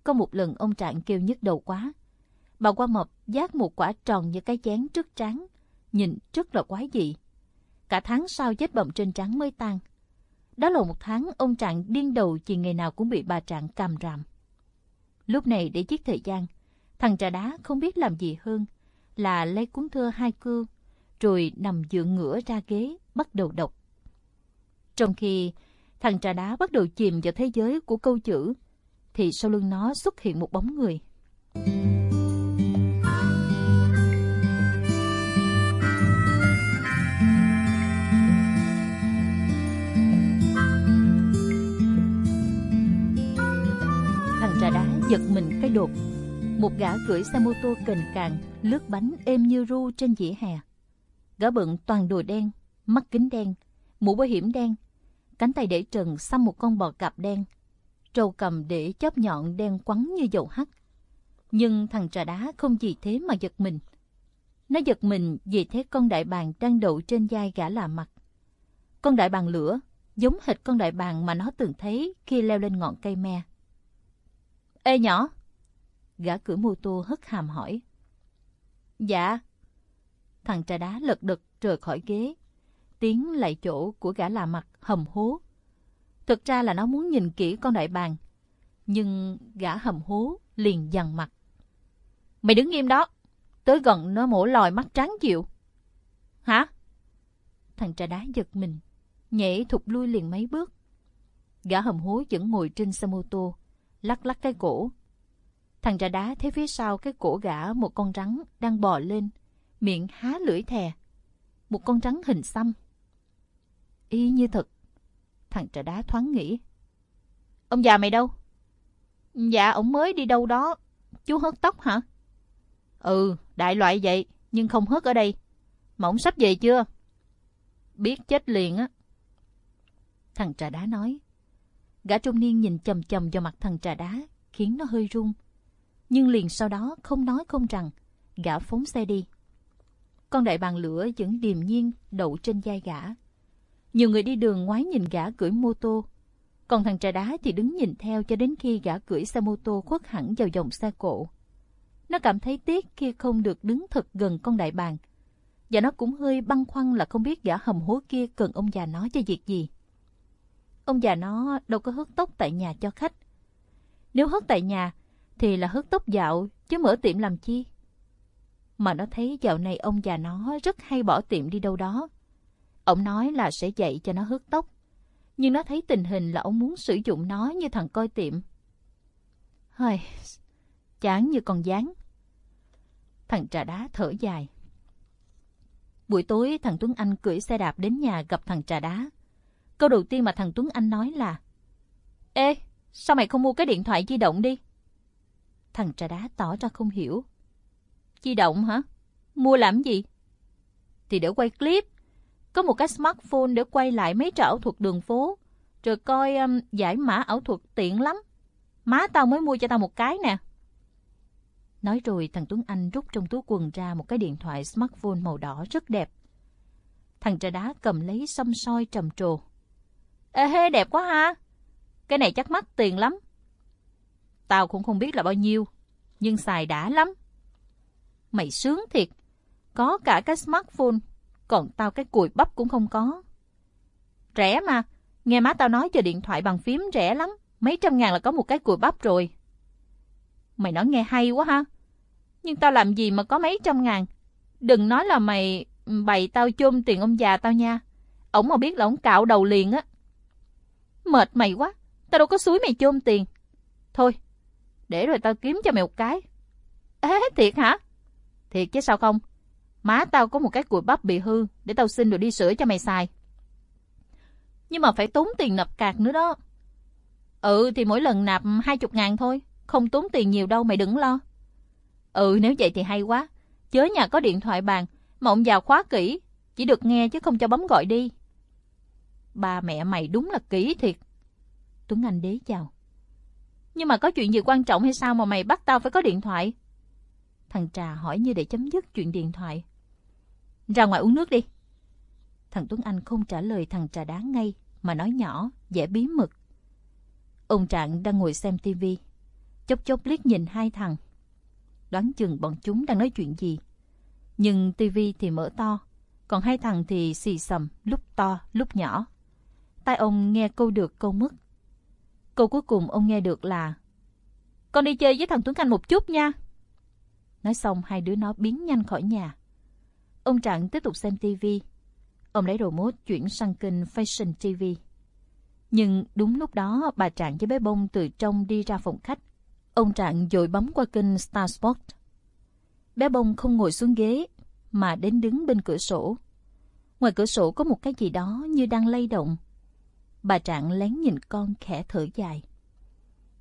Có một lần ông Trạng kêu nhức đầu quá. Bà qua mập giác một quả tròn như cái chén trước trán, nhìn rất là quái dị. Cả tháng sau vết bầm trên trán mới tan. Đó là một tháng ông Trạng điên đầu chỉ ngày nào cũng bị bà Trạng cầm ràm. Lúc này để giết thời gian, thằng trà đá không biết làm gì hơn là lấy cuốn thơ hai cương rồi nằm dựa ngửa ra ghế, bắt đầu đọc. Trong khi thằng trà đá bắt đầu chìm vào thế giới của câu chữ, thì sau lưng nó xuất hiện một bóng người. Thằng trà đá giật mình cái đột. Một gã cưỡi xe mô tô kềnh càng, lướt bánh êm như ru trên dĩa hè. Gã bận toàn đồ đen, mắt kính đen, mũ bảo hiểm đen, cánh tay để trần xăm một con bò cạp đen, trâu cầm để chóp nhọn đen quắn như dầu hắt. Nhưng thằng trà đá không gì thế mà giật mình. Nó giật mình vì thấy con đại bàng đang đậu trên vai gã lạ mặt. Con đại bàng lửa giống hệt con đại bàng mà nó từng thấy khi leo lên ngọn cây me. Ê nhỏ! Gã cửa mô tô hất hàm hỏi. Dạ. Thằng trà đá lật đật rời khỏi ghế, tiến lại chỗ của gã lạ mặt hầm hố. Thực ra là nó muốn nhìn kỹ con đại bàng, nhưng gã hầm hố liền dằn mặt. Mày đứng im đó, tới gần nó mổ lòi mắt trắng chịu. Hả? Thằng trà đá giật mình, nhảy thụt lui liền mấy bước. Gã hầm hố vẫn ngồi trên xe mô tô, lắc lắc cái cổ. Thằng trà đá thấy phía sau cái cổ gã một con rắn đang bò lên, miệng há lưỡi thè. Một con rắn hình xăm. Y như thật. Thằng trà đá thoáng nghĩ. Ông già mày đâu? Dạ, ông mới đi đâu đó. Chú hớt tóc hả? Ừ, đại loại vậy, nhưng không hớt ở đây. Mà ông sắp về chưa? Biết chết liền á. Thằng trà đá nói. Gã trung niên nhìn chầm chầm vào mặt thằng trà đá, khiến nó hơi run. Nhưng liền sau đó không nói không rằng, gã phóng xe đi. Con đại bàng lửa vẫn điềm nhiên đậu trên vai gã. Nhiều người đi đường ngoái nhìn gã cưỡi mô tô. Còn thằng trà đá thì đứng nhìn theo cho đến khi gã cưỡi xe mô tô khuất hẳn vào dòng xe cộ. Nó cảm thấy tiếc khi không được đứng thật gần con đại bàng. Và nó cũng hơi băn khoăn là không biết gã hầm hố kia cần ông già nó cho việc gì. Ông già nó đâu có hớt tóc tại nhà cho khách. Nếu hớt tại nhà thì là hớt tóc dạo, chứ mở tiệm làm chi. Mà nó thấy dạo này ông già nó rất hay bỏ tiệm đi đâu đó. Ông nói là sẽ dạy cho nó hớt tóc. Nhưng nó thấy tình hình là ông muốn sử dụng nó như thằng coi tiệm. Hơi, chán như con gián. Thằng trà đá thở dài. Buổi tối thằng Tuấn Anh cưỡi xe đạp đến nhà gặp thằng trà đá. Câu đầu tiên mà thằng Tuấn Anh nói là Ê, sao mày không mua cái điện thoại di động đi? Thằng trà đá tỏ ra không hiểu. Di động hả? Mua làm gì? Thì để quay clip. Có một cái smartphone để quay lại mấy trò ảo thuật đường phố. Rồi coi um, giải mã ảo thuật tiện lắm. Má tao mới mua cho tao một cái nè. Nói rồi thằng Tuấn Anh rút trong túi quần ra một cái điện thoại smartphone màu đỏ rất đẹp. Thằng trà đá cầm lấy xăm soi trầm trồ. Ê hê đẹp quá ha. Cái này chắc mắc tiền lắm. Tao cũng không biết là bao nhiêu, nhưng xài đã lắm. Mày sướng thiệt. Có cả cái smartphone, còn tao cái cùi bắp cũng không có. Rẻ mà, nghe má tao nói cho điện thoại bằng phím rẻ lắm. Mấy trăm ngàn là có một cái cùi bắp rồi. Mày nói nghe hay quá ha. Nhưng tao làm gì mà có mấy trăm ngàn. Đừng nói là mày ừ, bày tao chôm tiền ông già tao nha. Ổng mà biết là ổng cạo đầu liền á. Mệt mày quá, tao đâu có suối mày chôm tiền. Thôi, để rồi tao kiếm cho mày một cái. Ê, thiệt hả? Thiệt chứ sao không? Má tao có một cái cùi bắp bị hư, để tao xin rồi đi sửa cho mày xài. Nhưng mà phải tốn tiền nạp cạc nữa đó. Ừ, thì mỗi lần nạp hai chục ngàn thôi. Không tốn tiền nhiều đâu, mày đừng lo. Ừ, nếu vậy thì hay quá. Chớ nhà có điện thoại bàn, mà ông già khóa kỹ. Chỉ được nghe chứ không cho bấm gọi đi. Ba mẹ mày đúng là kỹ thiệt. Tuấn Anh đế chào. Nhưng mà có chuyện gì quan trọng hay sao mà mày bắt tao phải có điện thoại? Thằng Trà hỏi như để chấm dứt chuyện điện thoại. Ra ngoài uống nước đi. Thằng Tuấn Anh không trả lời thằng Trà đá ngay, mà nói nhỏ, dễ bí mật. Ông Trạng đang ngồi xem tivi chốc chốc liếc nhìn hai thằng. Đoán chừng bọn chúng đang nói chuyện gì. Nhưng tivi thì mở to, còn hai thằng thì xì xầm, lúc to, lúc nhỏ. Tai ông nghe câu được câu mất. Câu cuối cùng ông nghe được là Con đi chơi với thằng Tuấn Anh một chút nha. Nói xong hai đứa nó biến nhanh khỏi nhà. Ông Trạng tiếp tục xem tivi. Ông lấy remote chuyển sang kênh Fashion TV. Nhưng đúng lúc đó bà Trạng với bé Bông từ trong đi ra phòng khách. Ông Trạng dội bấm qua kênh Star Sport. Bé Bông không ngồi xuống ghế, mà đến đứng bên cửa sổ. Ngoài cửa sổ có một cái gì đó như đang lay động. Bà Trạng lén nhìn con khẽ thở dài.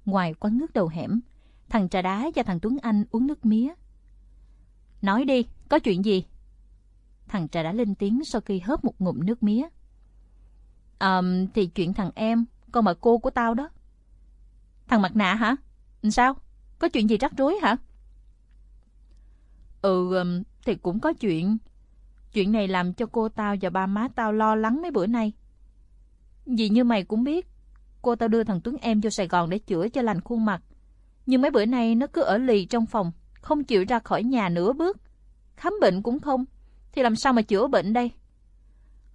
Ngoài quán nước đầu hẻm, thằng Trà Đá và thằng Tuấn Anh uống nước mía. Nói đi, có chuyện gì? Thằng Trà đã lên tiếng sau khi hớp một ngụm nước mía. À, thì chuyện thằng em, con mà cô của tao đó. Thằng mặt nạ hả? Sao? Có chuyện gì rắc rối hả? Ừ, thì cũng có chuyện. Chuyện này làm cho cô tao và ba má tao lo lắng mấy bữa nay. Vì như mày cũng biết, cô tao đưa thằng Tuấn em vô Sài Gòn để chữa cho lành khuôn mặt. Nhưng mấy bữa nay nó cứ ở lì trong phòng, không chịu ra khỏi nhà nửa bước. Khám bệnh cũng không, thì làm sao mà chữa bệnh đây?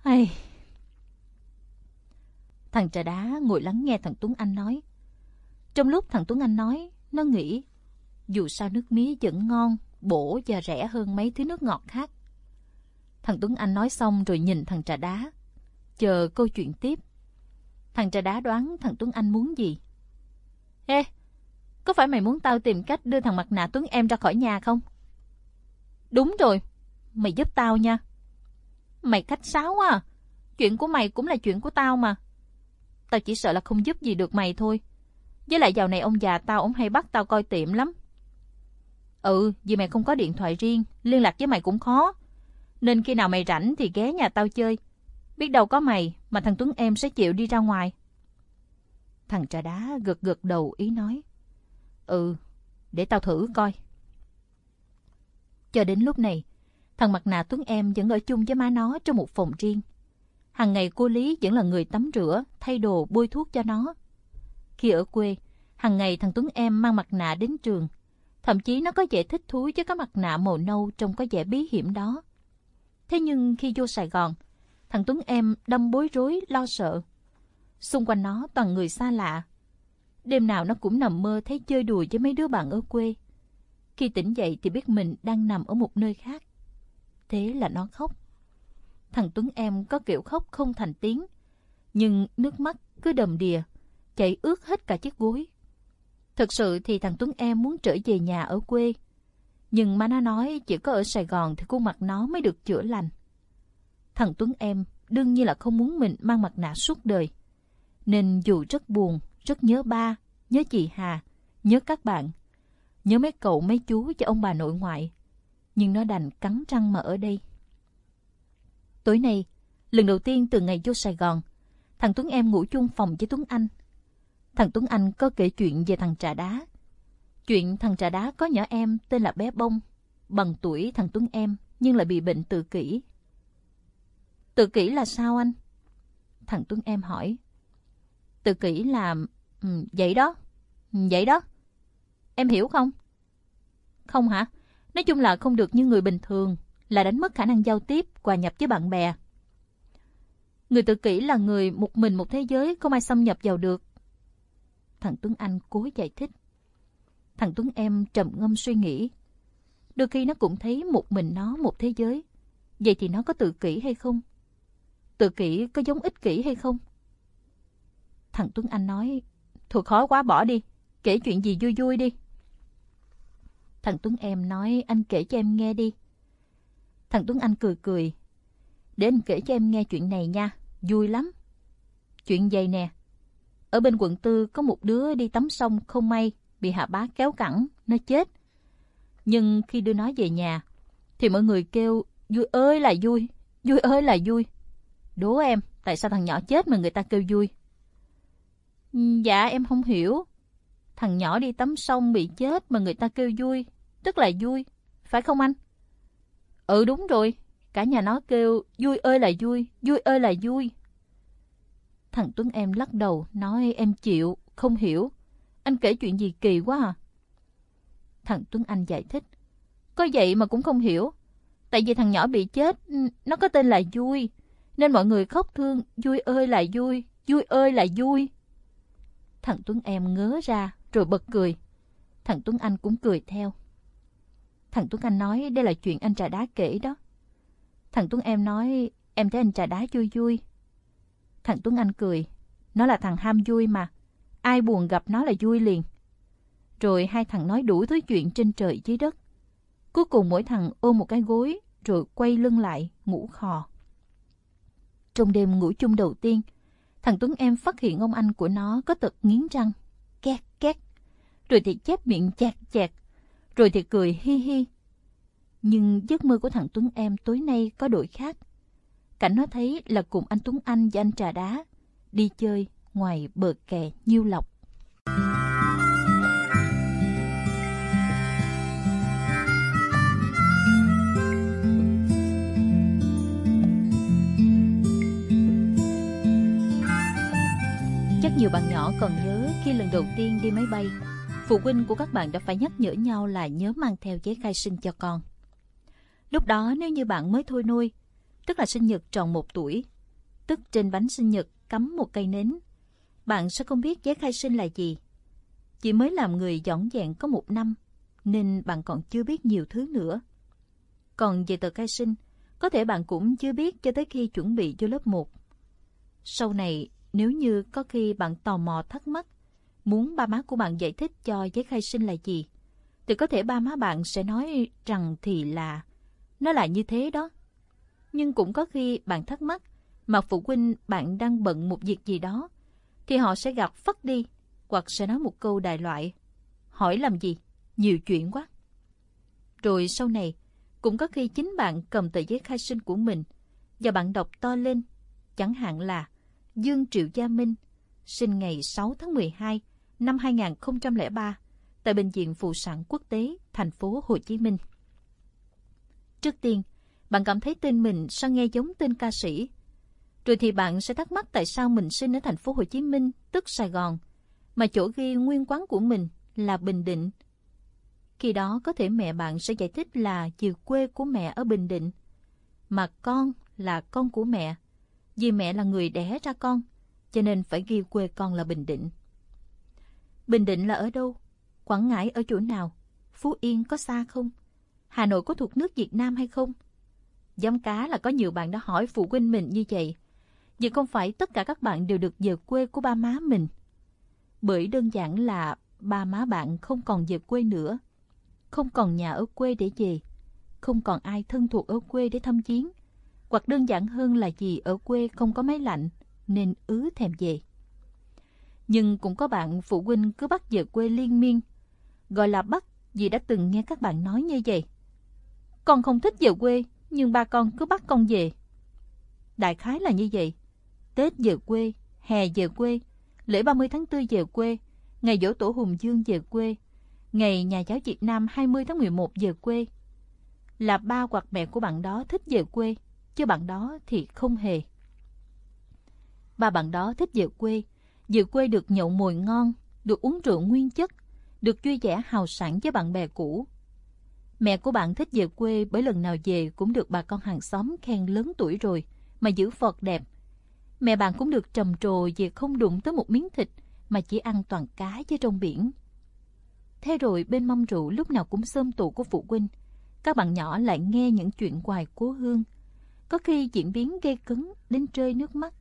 Ai... Thằng trà đá ngồi lắng nghe thằng Tuấn Anh nói. Trong lúc thằng Tuấn Anh nói, nó nghĩ dù sao nước mía vẫn ngon, bổ và rẻ hơn mấy thứ nước ngọt khác. Thằng Tuấn Anh nói xong rồi nhìn thằng trà đá, chờ câu chuyện tiếp. Thằng trà đá đoán thằng Tuấn Anh muốn gì. Ê, có phải mày muốn tao tìm cách đưa thằng mặt nạ Tuấn em ra khỏi nhà không? Đúng rồi, mày giúp tao nha. Mày khách sáo à, chuyện của mày cũng là chuyện của tao mà. Tao chỉ sợ là không giúp gì được mày thôi. Với lại dạo này ông già tao ông hay bắt tao coi tiệm lắm. Ừ, vì mày không có điện thoại riêng, liên lạc với mày cũng khó. Nên khi nào mày rảnh thì ghé nhà tao chơi. Biết đâu có mày mà thằng Tuấn em sẽ chịu đi ra ngoài. Thằng trà đá gật gật đầu ý nói. Ừ, để tao thử coi. Cho đến lúc này, thằng mặt nạ Tuấn em vẫn ở chung với má nó trong một phòng riêng. Hằng ngày cô Lý vẫn là người tắm rửa, thay đồ, bôi thuốc cho nó. Khi ở quê, hằng ngày thằng Tuấn em mang mặt nạ đến trường. Thậm chí nó có vẻ thích thú với cái mặt nạ màu nâu trông có vẻ bí hiểm đó. Thế nhưng khi vô Sài Gòn, thằng Tuấn em đâm bối rối, lo sợ. Xung quanh nó toàn người xa lạ. Đêm nào nó cũng nằm mơ thấy chơi đùa với mấy đứa bạn ở quê. Khi tỉnh dậy thì biết mình đang nằm ở một nơi khác. Thế là nó khóc. Thằng Tuấn em có kiểu khóc không thành tiếng. Nhưng nước mắt cứ đầm đìa, chảy ướt hết cả chiếc gối. Thực sự thì thằng Tuấn em muốn trở về nhà ở quê. Nhưng mà nó nói chỉ có ở Sài Gòn thì khuôn mặt nó mới được chữa lành. Thằng Tuấn em đương nhiên là không muốn mình mang mặt nạ suốt đời. Nên dù rất buồn, rất nhớ ba, nhớ chị Hà, nhớ các bạn, nhớ mấy cậu mấy chú cho ông bà nội ngoại. Nhưng nó đành cắn răng mà ở đây. Tối nay, lần đầu tiên từ ngày vô Sài Gòn, thằng Tuấn em ngủ chung phòng với Tuấn Anh. Thằng Tuấn Anh có kể chuyện về thằng trà đá. Chuyện thằng trà đá có nhỏ em tên là bé bông, bằng tuổi thằng Tuấn em nhưng lại bị bệnh tự kỷ. Tự kỷ là sao anh? Thằng Tuấn em hỏi. Tự kỷ là... Ừ, vậy đó. Ừ, vậy đó. Em hiểu không? Không hả? Nói chung là không được như người bình thường, là đánh mất khả năng giao tiếp, hòa nhập với bạn bè. Người tự kỷ là người một mình một thế giới, không ai xâm nhập vào được. Thằng Tuấn Anh cố giải thích. Thằng Tuấn em trầm ngâm suy nghĩ. Đôi khi nó cũng thấy một mình nó một thế giới. Vậy thì nó có tự kỷ hay không? Tự kỷ có giống ích kỷ hay không? Thằng Tuấn Anh nói, thôi khó quá bỏ đi, kể chuyện gì vui vui đi. Thằng Tuấn em nói anh kể cho em nghe đi. Thằng Tuấn Anh cười cười. Để anh kể cho em nghe chuyện này nha, vui lắm. Chuyện vậy nè. Ở bên quận tư có một đứa đi tắm sông không may, bị hạ bá kéo cẳng, nó chết. Nhưng khi đưa nó về nhà, thì mọi người kêu vui ơi là vui, vui ơi là vui. Đố em, tại sao thằng nhỏ chết mà người ta kêu vui? Ừ, dạ em không hiểu. Thằng nhỏ đi tắm sông bị chết mà người ta kêu vui, tức là vui, phải không anh? Ừ đúng rồi, cả nhà nó kêu vui ơi là vui, vui ơi là vui. Thằng Tuấn em lắc đầu, nói em chịu, không hiểu. Anh kể chuyện gì kỳ quá à? Thằng Tuấn Anh giải thích. Có vậy mà cũng không hiểu. Tại vì thằng nhỏ bị chết, nó có tên là Vui. Nên mọi người khóc thương, vui ơi là vui, vui ơi là vui. Thằng Tuấn em ngớ ra, rồi bật cười. Thằng Tuấn Anh cũng cười theo. Thằng Tuấn Anh nói đây là chuyện anh trà đá kể đó. Thằng Tuấn em nói em thấy anh trà đá vui vui. Thằng Tuấn Anh cười. Nó là thằng ham vui mà. Ai buồn gặp nó là vui liền. Rồi hai thằng nói đủ thứ chuyện trên trời dưới đất. Cuối cùng mỗi thằng ôm một cái gối rồi quay lưng lại ngủ khò. Trong đêm ngủ chung đầu tiên, thằng Tuấn em phát hiện ông anh của nó có tật nghiến răng. Két két. Rồi thì chép miệng chẹt chẹt. Rồi thì cười hi hi. Nhưng giấc mơ của thằng Tuấn em tối nay có đổi khác. Cảnh nó thấy là cùng anh Tuấn Anh và anh Trà Đá đi chơi ngoài bờ kè Nhiêu Lộc. Chắc nhiều bạn nhỏ còn nhớ khi lần đầu tiên đi máy bay, phụ huynh của các bạn đã phải nhắc nhở nhau là nhớ mang theo giấy khai sinh cho con. Lúc đó nếu như bạn mới thôi nuôi, tức là sinh nhật tròn một tuổi, tức trên bánh sinh nhật cắm một cây nến, bạn sẽ không biết giấy khai sinh là gì. Chỉ mới làm người dõng dẹn có một năm, nên bạn còn chưa biết nhiều thứ nữa. Còn về tờ khai sinh, có thể bạn cũng chưa biết cho tới khi chuẩn bị cho lớp 1. Sau này, nếu như có khi bạn tò mò thắc mắc, muốn ba má của bạn giải thích cho giấy khai sinh là gì, thì có thể ba má bạn sẽ nói rằng thì là nó là như thế đó. Nhưng cũng có khi bạn thắc mắc mà phụ huynh bạn đang bận một việc gì đó, thì họ sẽ gạt phất đi hoặc sẽ nói một câu đại loại. Hỏi làm gì? Nhiều chuyện quá. Rồi sau này, cũng có khi chính bạn cầm tờ giấy khai sinh của mình và bạn đọc to lên, chẳng hạn là Dương Triệu Gia Minh, sinh ngày 6 tháng 12 năm 2003 tại Bệnh viện Phụ sản Quốc tế, thành phố Hồ Chí Minh. Trước tiên, bạn cảm thấy tên mình sao nghe giống tên ca sĩ. Rồi thì bạn sẽ thắc mắc tại sao mình sinh ở thành phố Hồ Chí Minh, tức Sài Gòn, mà chỗ ghi nguyên quán của mình là Bình Định. Khi đó có thể mẹ bạn sẽ giải thích là về quê của mẹ ở Bình Định, mà con là con của mẹ, vì mẹ là người đẻ ra con, cho nên phải ghi quê con là Bình Định. Bình Định là ở đâu? Quảng Ngãi ở chỗ nào? Phú Yên có xa không? Hà Nội có thuộc nước Việt Nam hay không? Giám cá là có nhiều bạn đã hỏi phụ huynh mình như vậy. Nhưng không phải tất cả các bạn đều được về quê của ba má mình. Bởi đơn giản là ba má bạn không còn về quê nữa. Không còn nhà ở quê để về. Không còn ai thân thuộc ở quê để thăm chiến. Hoặc đơn giản hơn là gì, ở quê không có máy lạnh, nên ứ thèm về. Nhưng cũng có bạn phụ huynh cứ bắt về quê liên miên. Gọi là bắt vì đã từng nghe các bạn nói như vậy. Con không thích về quê, nhưng ba con cứ bắt con về. Đại khái là như vậy. Tết về quê, hè về quê, lễ 30 tháng 4 về quê, ngày dỗ tổ Hùng Dương về quê, ngày Nhà giáo Việt Nam 20 tháng 11 về quê. Là ba hoặc mẹ của bạn đó thích về quê, chứ bạn đó thì không hề. Ba bạn đó thích về quê, về quê được nhậu mồi ngon, được uống rượu nguyên chất, được vui vẻ hào sảng với bạn bè cũ. Mẹ của bạn thích về quê bởi lần nào về cũng được bà con hàng xóm khen lớn tuổi rồi, mà giữ phọt đẹp. Mẹ bạn cũng được trầm trồ về không đụng tới một miếng thịt, mà chỉ ăn toàn cá với trong biển. Thế rồi bên mâm rượu lúc nào cũng sơm tụ của phụ huynh, các bạn nhỏ lại nghe những chuyện hoài cố hương. Có khi diễn biến gây cứng đến rơi nước mắt.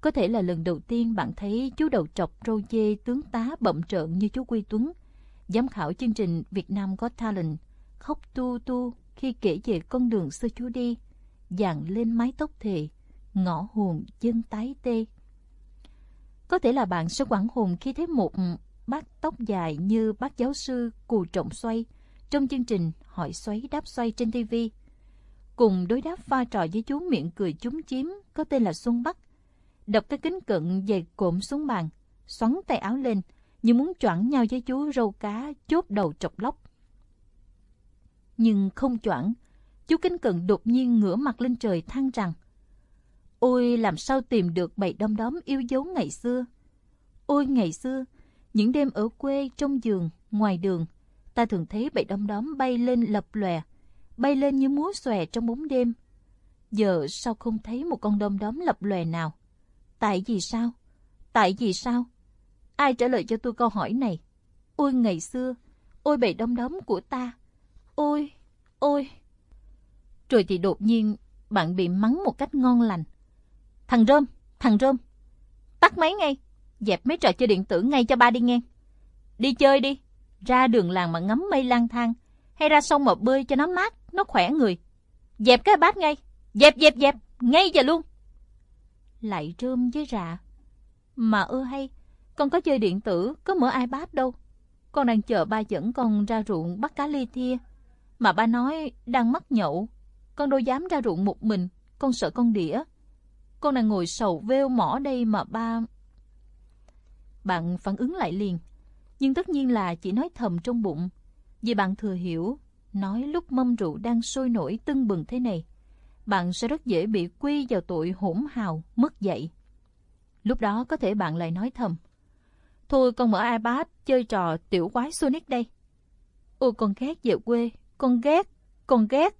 Có thể là lần đầu tiên bạn thấy chú đầu trọc râu dê tướng tá bậm trợn như chú Quy Tuấn, giám khảo chương trình Việt Nam Got Talent, khóc tu tu khi kể về con đường xưa chú đi, dàn lên mái tóc thề, ngõ hồn chân tái tê. Có thể là bạn sẽ quảng hồn khi thấy một bác tóc dài như bác giáo sư Cù Trọng Xoay trong chương trình Hỏi Xoáy Đáp Xoay trên TV. Cùng đối đáp pha trò với chú miệng cười chúm chím có tên là Xuân Bắc đập cái kính cận về cộm xuống bàn, xoắn tay áo lên như muốn choảng nhau với chú râu cá chốt đầu trọc lóc. Nhưng không choảng, chú kính cận đột nhiên ngửa mặt lên trời than rằng Ôi làm sao tìm được bầy đom đóm yêu dấu ngày xưa. Ôi ngày xưa, những đêm ở quê trong giường, ngoài đường, ta thường thấy bầy đom đóm bay lên lập lòe, bay lên như múa xòe trong bóng đêm. Giờ sao không thấy một con đom đóm lập lòe nào? Tại vì sao? Tại vì sao? Ai trả lời cho tôi câu hỏi này? Ôi ngày xưa, ôi bầy đông đóm của ta, ôi, ôi. Rồi thì đột nhiên bạn bị mắng một cách ngon lành. Thằng Rơm, thằng Rơm, tắt máy ngay, dẹp mấy trò chơi điện tử ngay cho ba đi nghe. Đi chơi đi, ra đường làng mà ngắm mây lang thang, hay ra sông mà bơi cho nó mát, nó khỏe người. Dẹp cái bát ngay, dẹp dẹp dẹp, ngay giờ luôn. Lại Rơm với rạ. Mà ưa hay, con có chơi điện tử, có mở iPad đâu. Con đang chờ ba dẫn con ra ruộng bắt cá ly thia. Mà ba nói đang mắc nhậu. Con đâu dám ra ruộng một mình, con sợ con đĩa. Con đang ngồi sầu vêu mỏ đây mà ba... Bạn phản ứng lại liền. Nhưng tất nhiên là chỉ nói thầm trong bụng. Vì bạn thừa hiểu, nói lúc mâm rượu đang sôi nổi tưng bừng thế này, bạn sẽ rất dễ bị quy vào tội hỗn hào, mất dạy. Lúc đó có thể bạn lại nói thầm. Thôi con mở iPad chơi trò tiểu quái Sonic đây. Ôi con ghét về quê, con ghét, con ghét.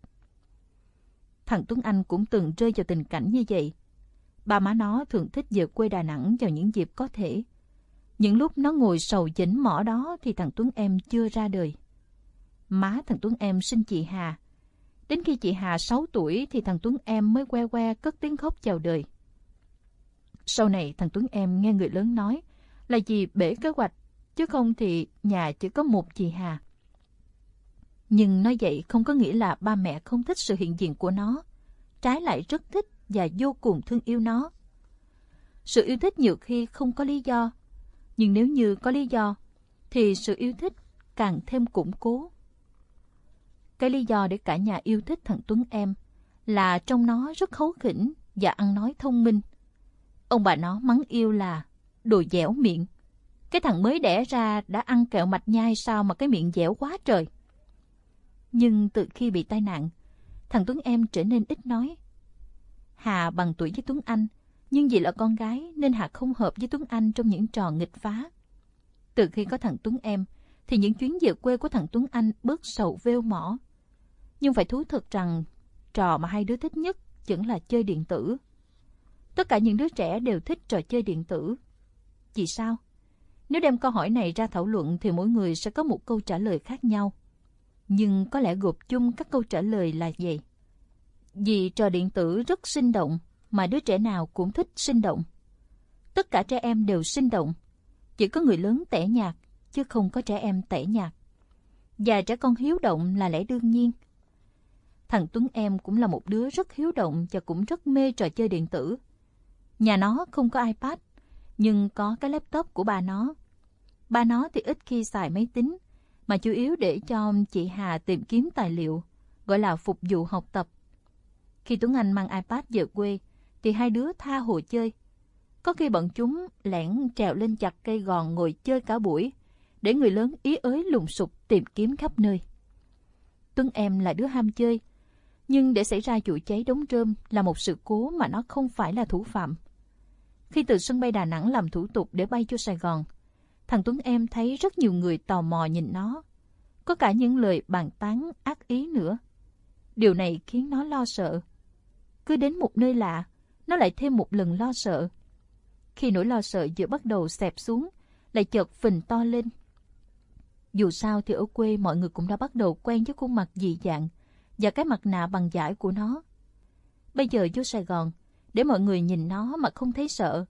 Thằng Tuấn Anh cũng từng rơi vào tình cảnh như vậy. Ba má nó thường thích về quê Đà Nẵng vào những dịp có thể. Những lúc nó ngồi sầu dĩnh mỏ đó thì thằng Tuấn Em chưa ra đời. Má thằng Tuấn Em sinh chị Hà. Đến khi chị Hà 6 tuổi thì thằng Tuấn Em mới que que cất tiếng khóc chào đời. Sau này thằng Tuấn Em nghe người lớn nói là vì bể kế hoạch, chứ không thì nhà chỉ có một chị Hà. Nhưng nói vậy không có nghĩa là ba mẹ không thích sự hiện diện của nó. Trái lại rất thích và vô cùng thương yêu nó. Sự yêu thích nhiều khi không có lý do, nhưng nếu như có lý do, thì sự yêu thích càng thêm củng cố. Cái lý do để cả nhà yêu thích thằng Tuấn em là trong nó rất khấu khỉnh và ăn nói thông minh. Ông bà nó mắng yêu là đồ dẻo miệng. Cái thằng mới đẻ ra đã ăn kẹo mạch nhai sao mà cái miệng dẻo quá trời. Nhưng từ khi bị tai nạn, thằng Tuấn em trở nên ít nói. Hà bằng tuổi với Tuấn Anh, nhưng vì là con gái nên Hà không hợp với Tuấn Anh trong những trò nghịch phá. Từ khi có thằng Tuấn em, thì những chuyến về quê của thằng Tuấn Anh bớt sầu vêu mỏ. Nhưng phải thú thật rằng, trò mà hai đứa thích nhất vẫn là chơi điện tử. Tất cả những đứa trẻ đều thích trò chơi điện tử. Vì sao? Nếu đem câu hỏi này ra thảo luận thì mỗi người sẽ có một câu trả lời khác nhau. Nhưng có lẽ gộp chung các câu trả lời là vậy Vì trò điện tử rất sinh động, mà đứa trẻ nào cũng thích sinh động. Tất cả trẻ em đều sinh động, chỉ có người lớn tẻ nhạt, chứ không có trẻ em tẻ nhạt. Và trẻ con hiếu động là lẽ đương nhiên. Thằng Tuấn em cũng là một đứa rất hiếu động và cũng rất mê trò chơi điện tử. Nhà nó không có iPad, nhưng có cái laptop của bà nó. Ba nó thì ít khi xài máy tính, mà chủ yếu để cho chị Hà tìm kiếm tài liệu, gọi là phục vụ học tập. Khi Tuấn Anh mang iPad về quê, thì hai đứa tha hồ chơi. Có khi bọn chúng lẻn trèo lên chặt cây gòn ngồi chơi cả buổi, để người lớn ý ới lùng sụp tìm kiếm khắp nơi. Tuấn em là đứa ham chơi, nhưng để xảy ra vụ cháy đống rơm là một sự cố mà nó không phải là thủ phạm. Khi từ sân bay Đà Nẵng làm thủ tục để bay cho Sài Gòn, thằng Tuấn em thấy rất nhiều người tò mò nhìn nó. Có cả những lời bàn tán ác ý nữa. Điều này khiến nó lo sợ. Cứ đến một nơi lạ, nó lại thêm một lần lo sợ. Khi nỗi lo sợ vừa bắt đầu xẹp xuống, lại chợt phình to lên. Dù sao thì ở quê mọi người cũng đã bắt đầu quen với khuôn mặt dị dạng và cái mặt nạ bằng giải của nó. Bây giờ vô Sài Gòn, để mọi người nhìn nó mà không thấy sợ,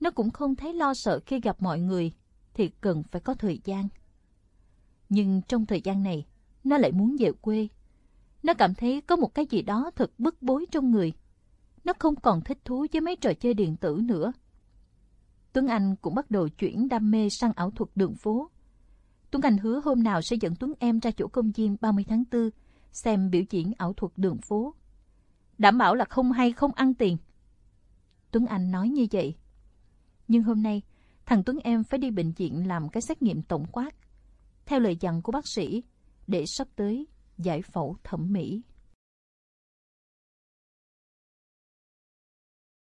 nó cũng không thấy lo sợ khi gặp mọi người, thì cần phải có thời gian. Nhưng trong thời gian này, nó lại muốn về quê. Nó cảm thấy có một cái gì đó thật bức bối trong người. Nó không còn thích thú với mấy trò chơi điện tử nữa. Tuấn Anh cũng bắt đầu chuyển đam mê sang ảo thuật đường phố. Tuấn Anh hứa hôm nào sẽ dẫn Tuấn em ra chỗ công viên 30 tháng 4 xem biểu diễn ảo thuật đường phố. Đảm bảo là không hay không ăn tiền. Tuấn Anh nói như vậy. Nhưng hôm nay, thằng Tuấn em phải đi bệnh viện làm cái xét nghiệm tổng quát. Theo lời dặn của bác sĩ, để sắp tới giải phẫu thẩm mỹ.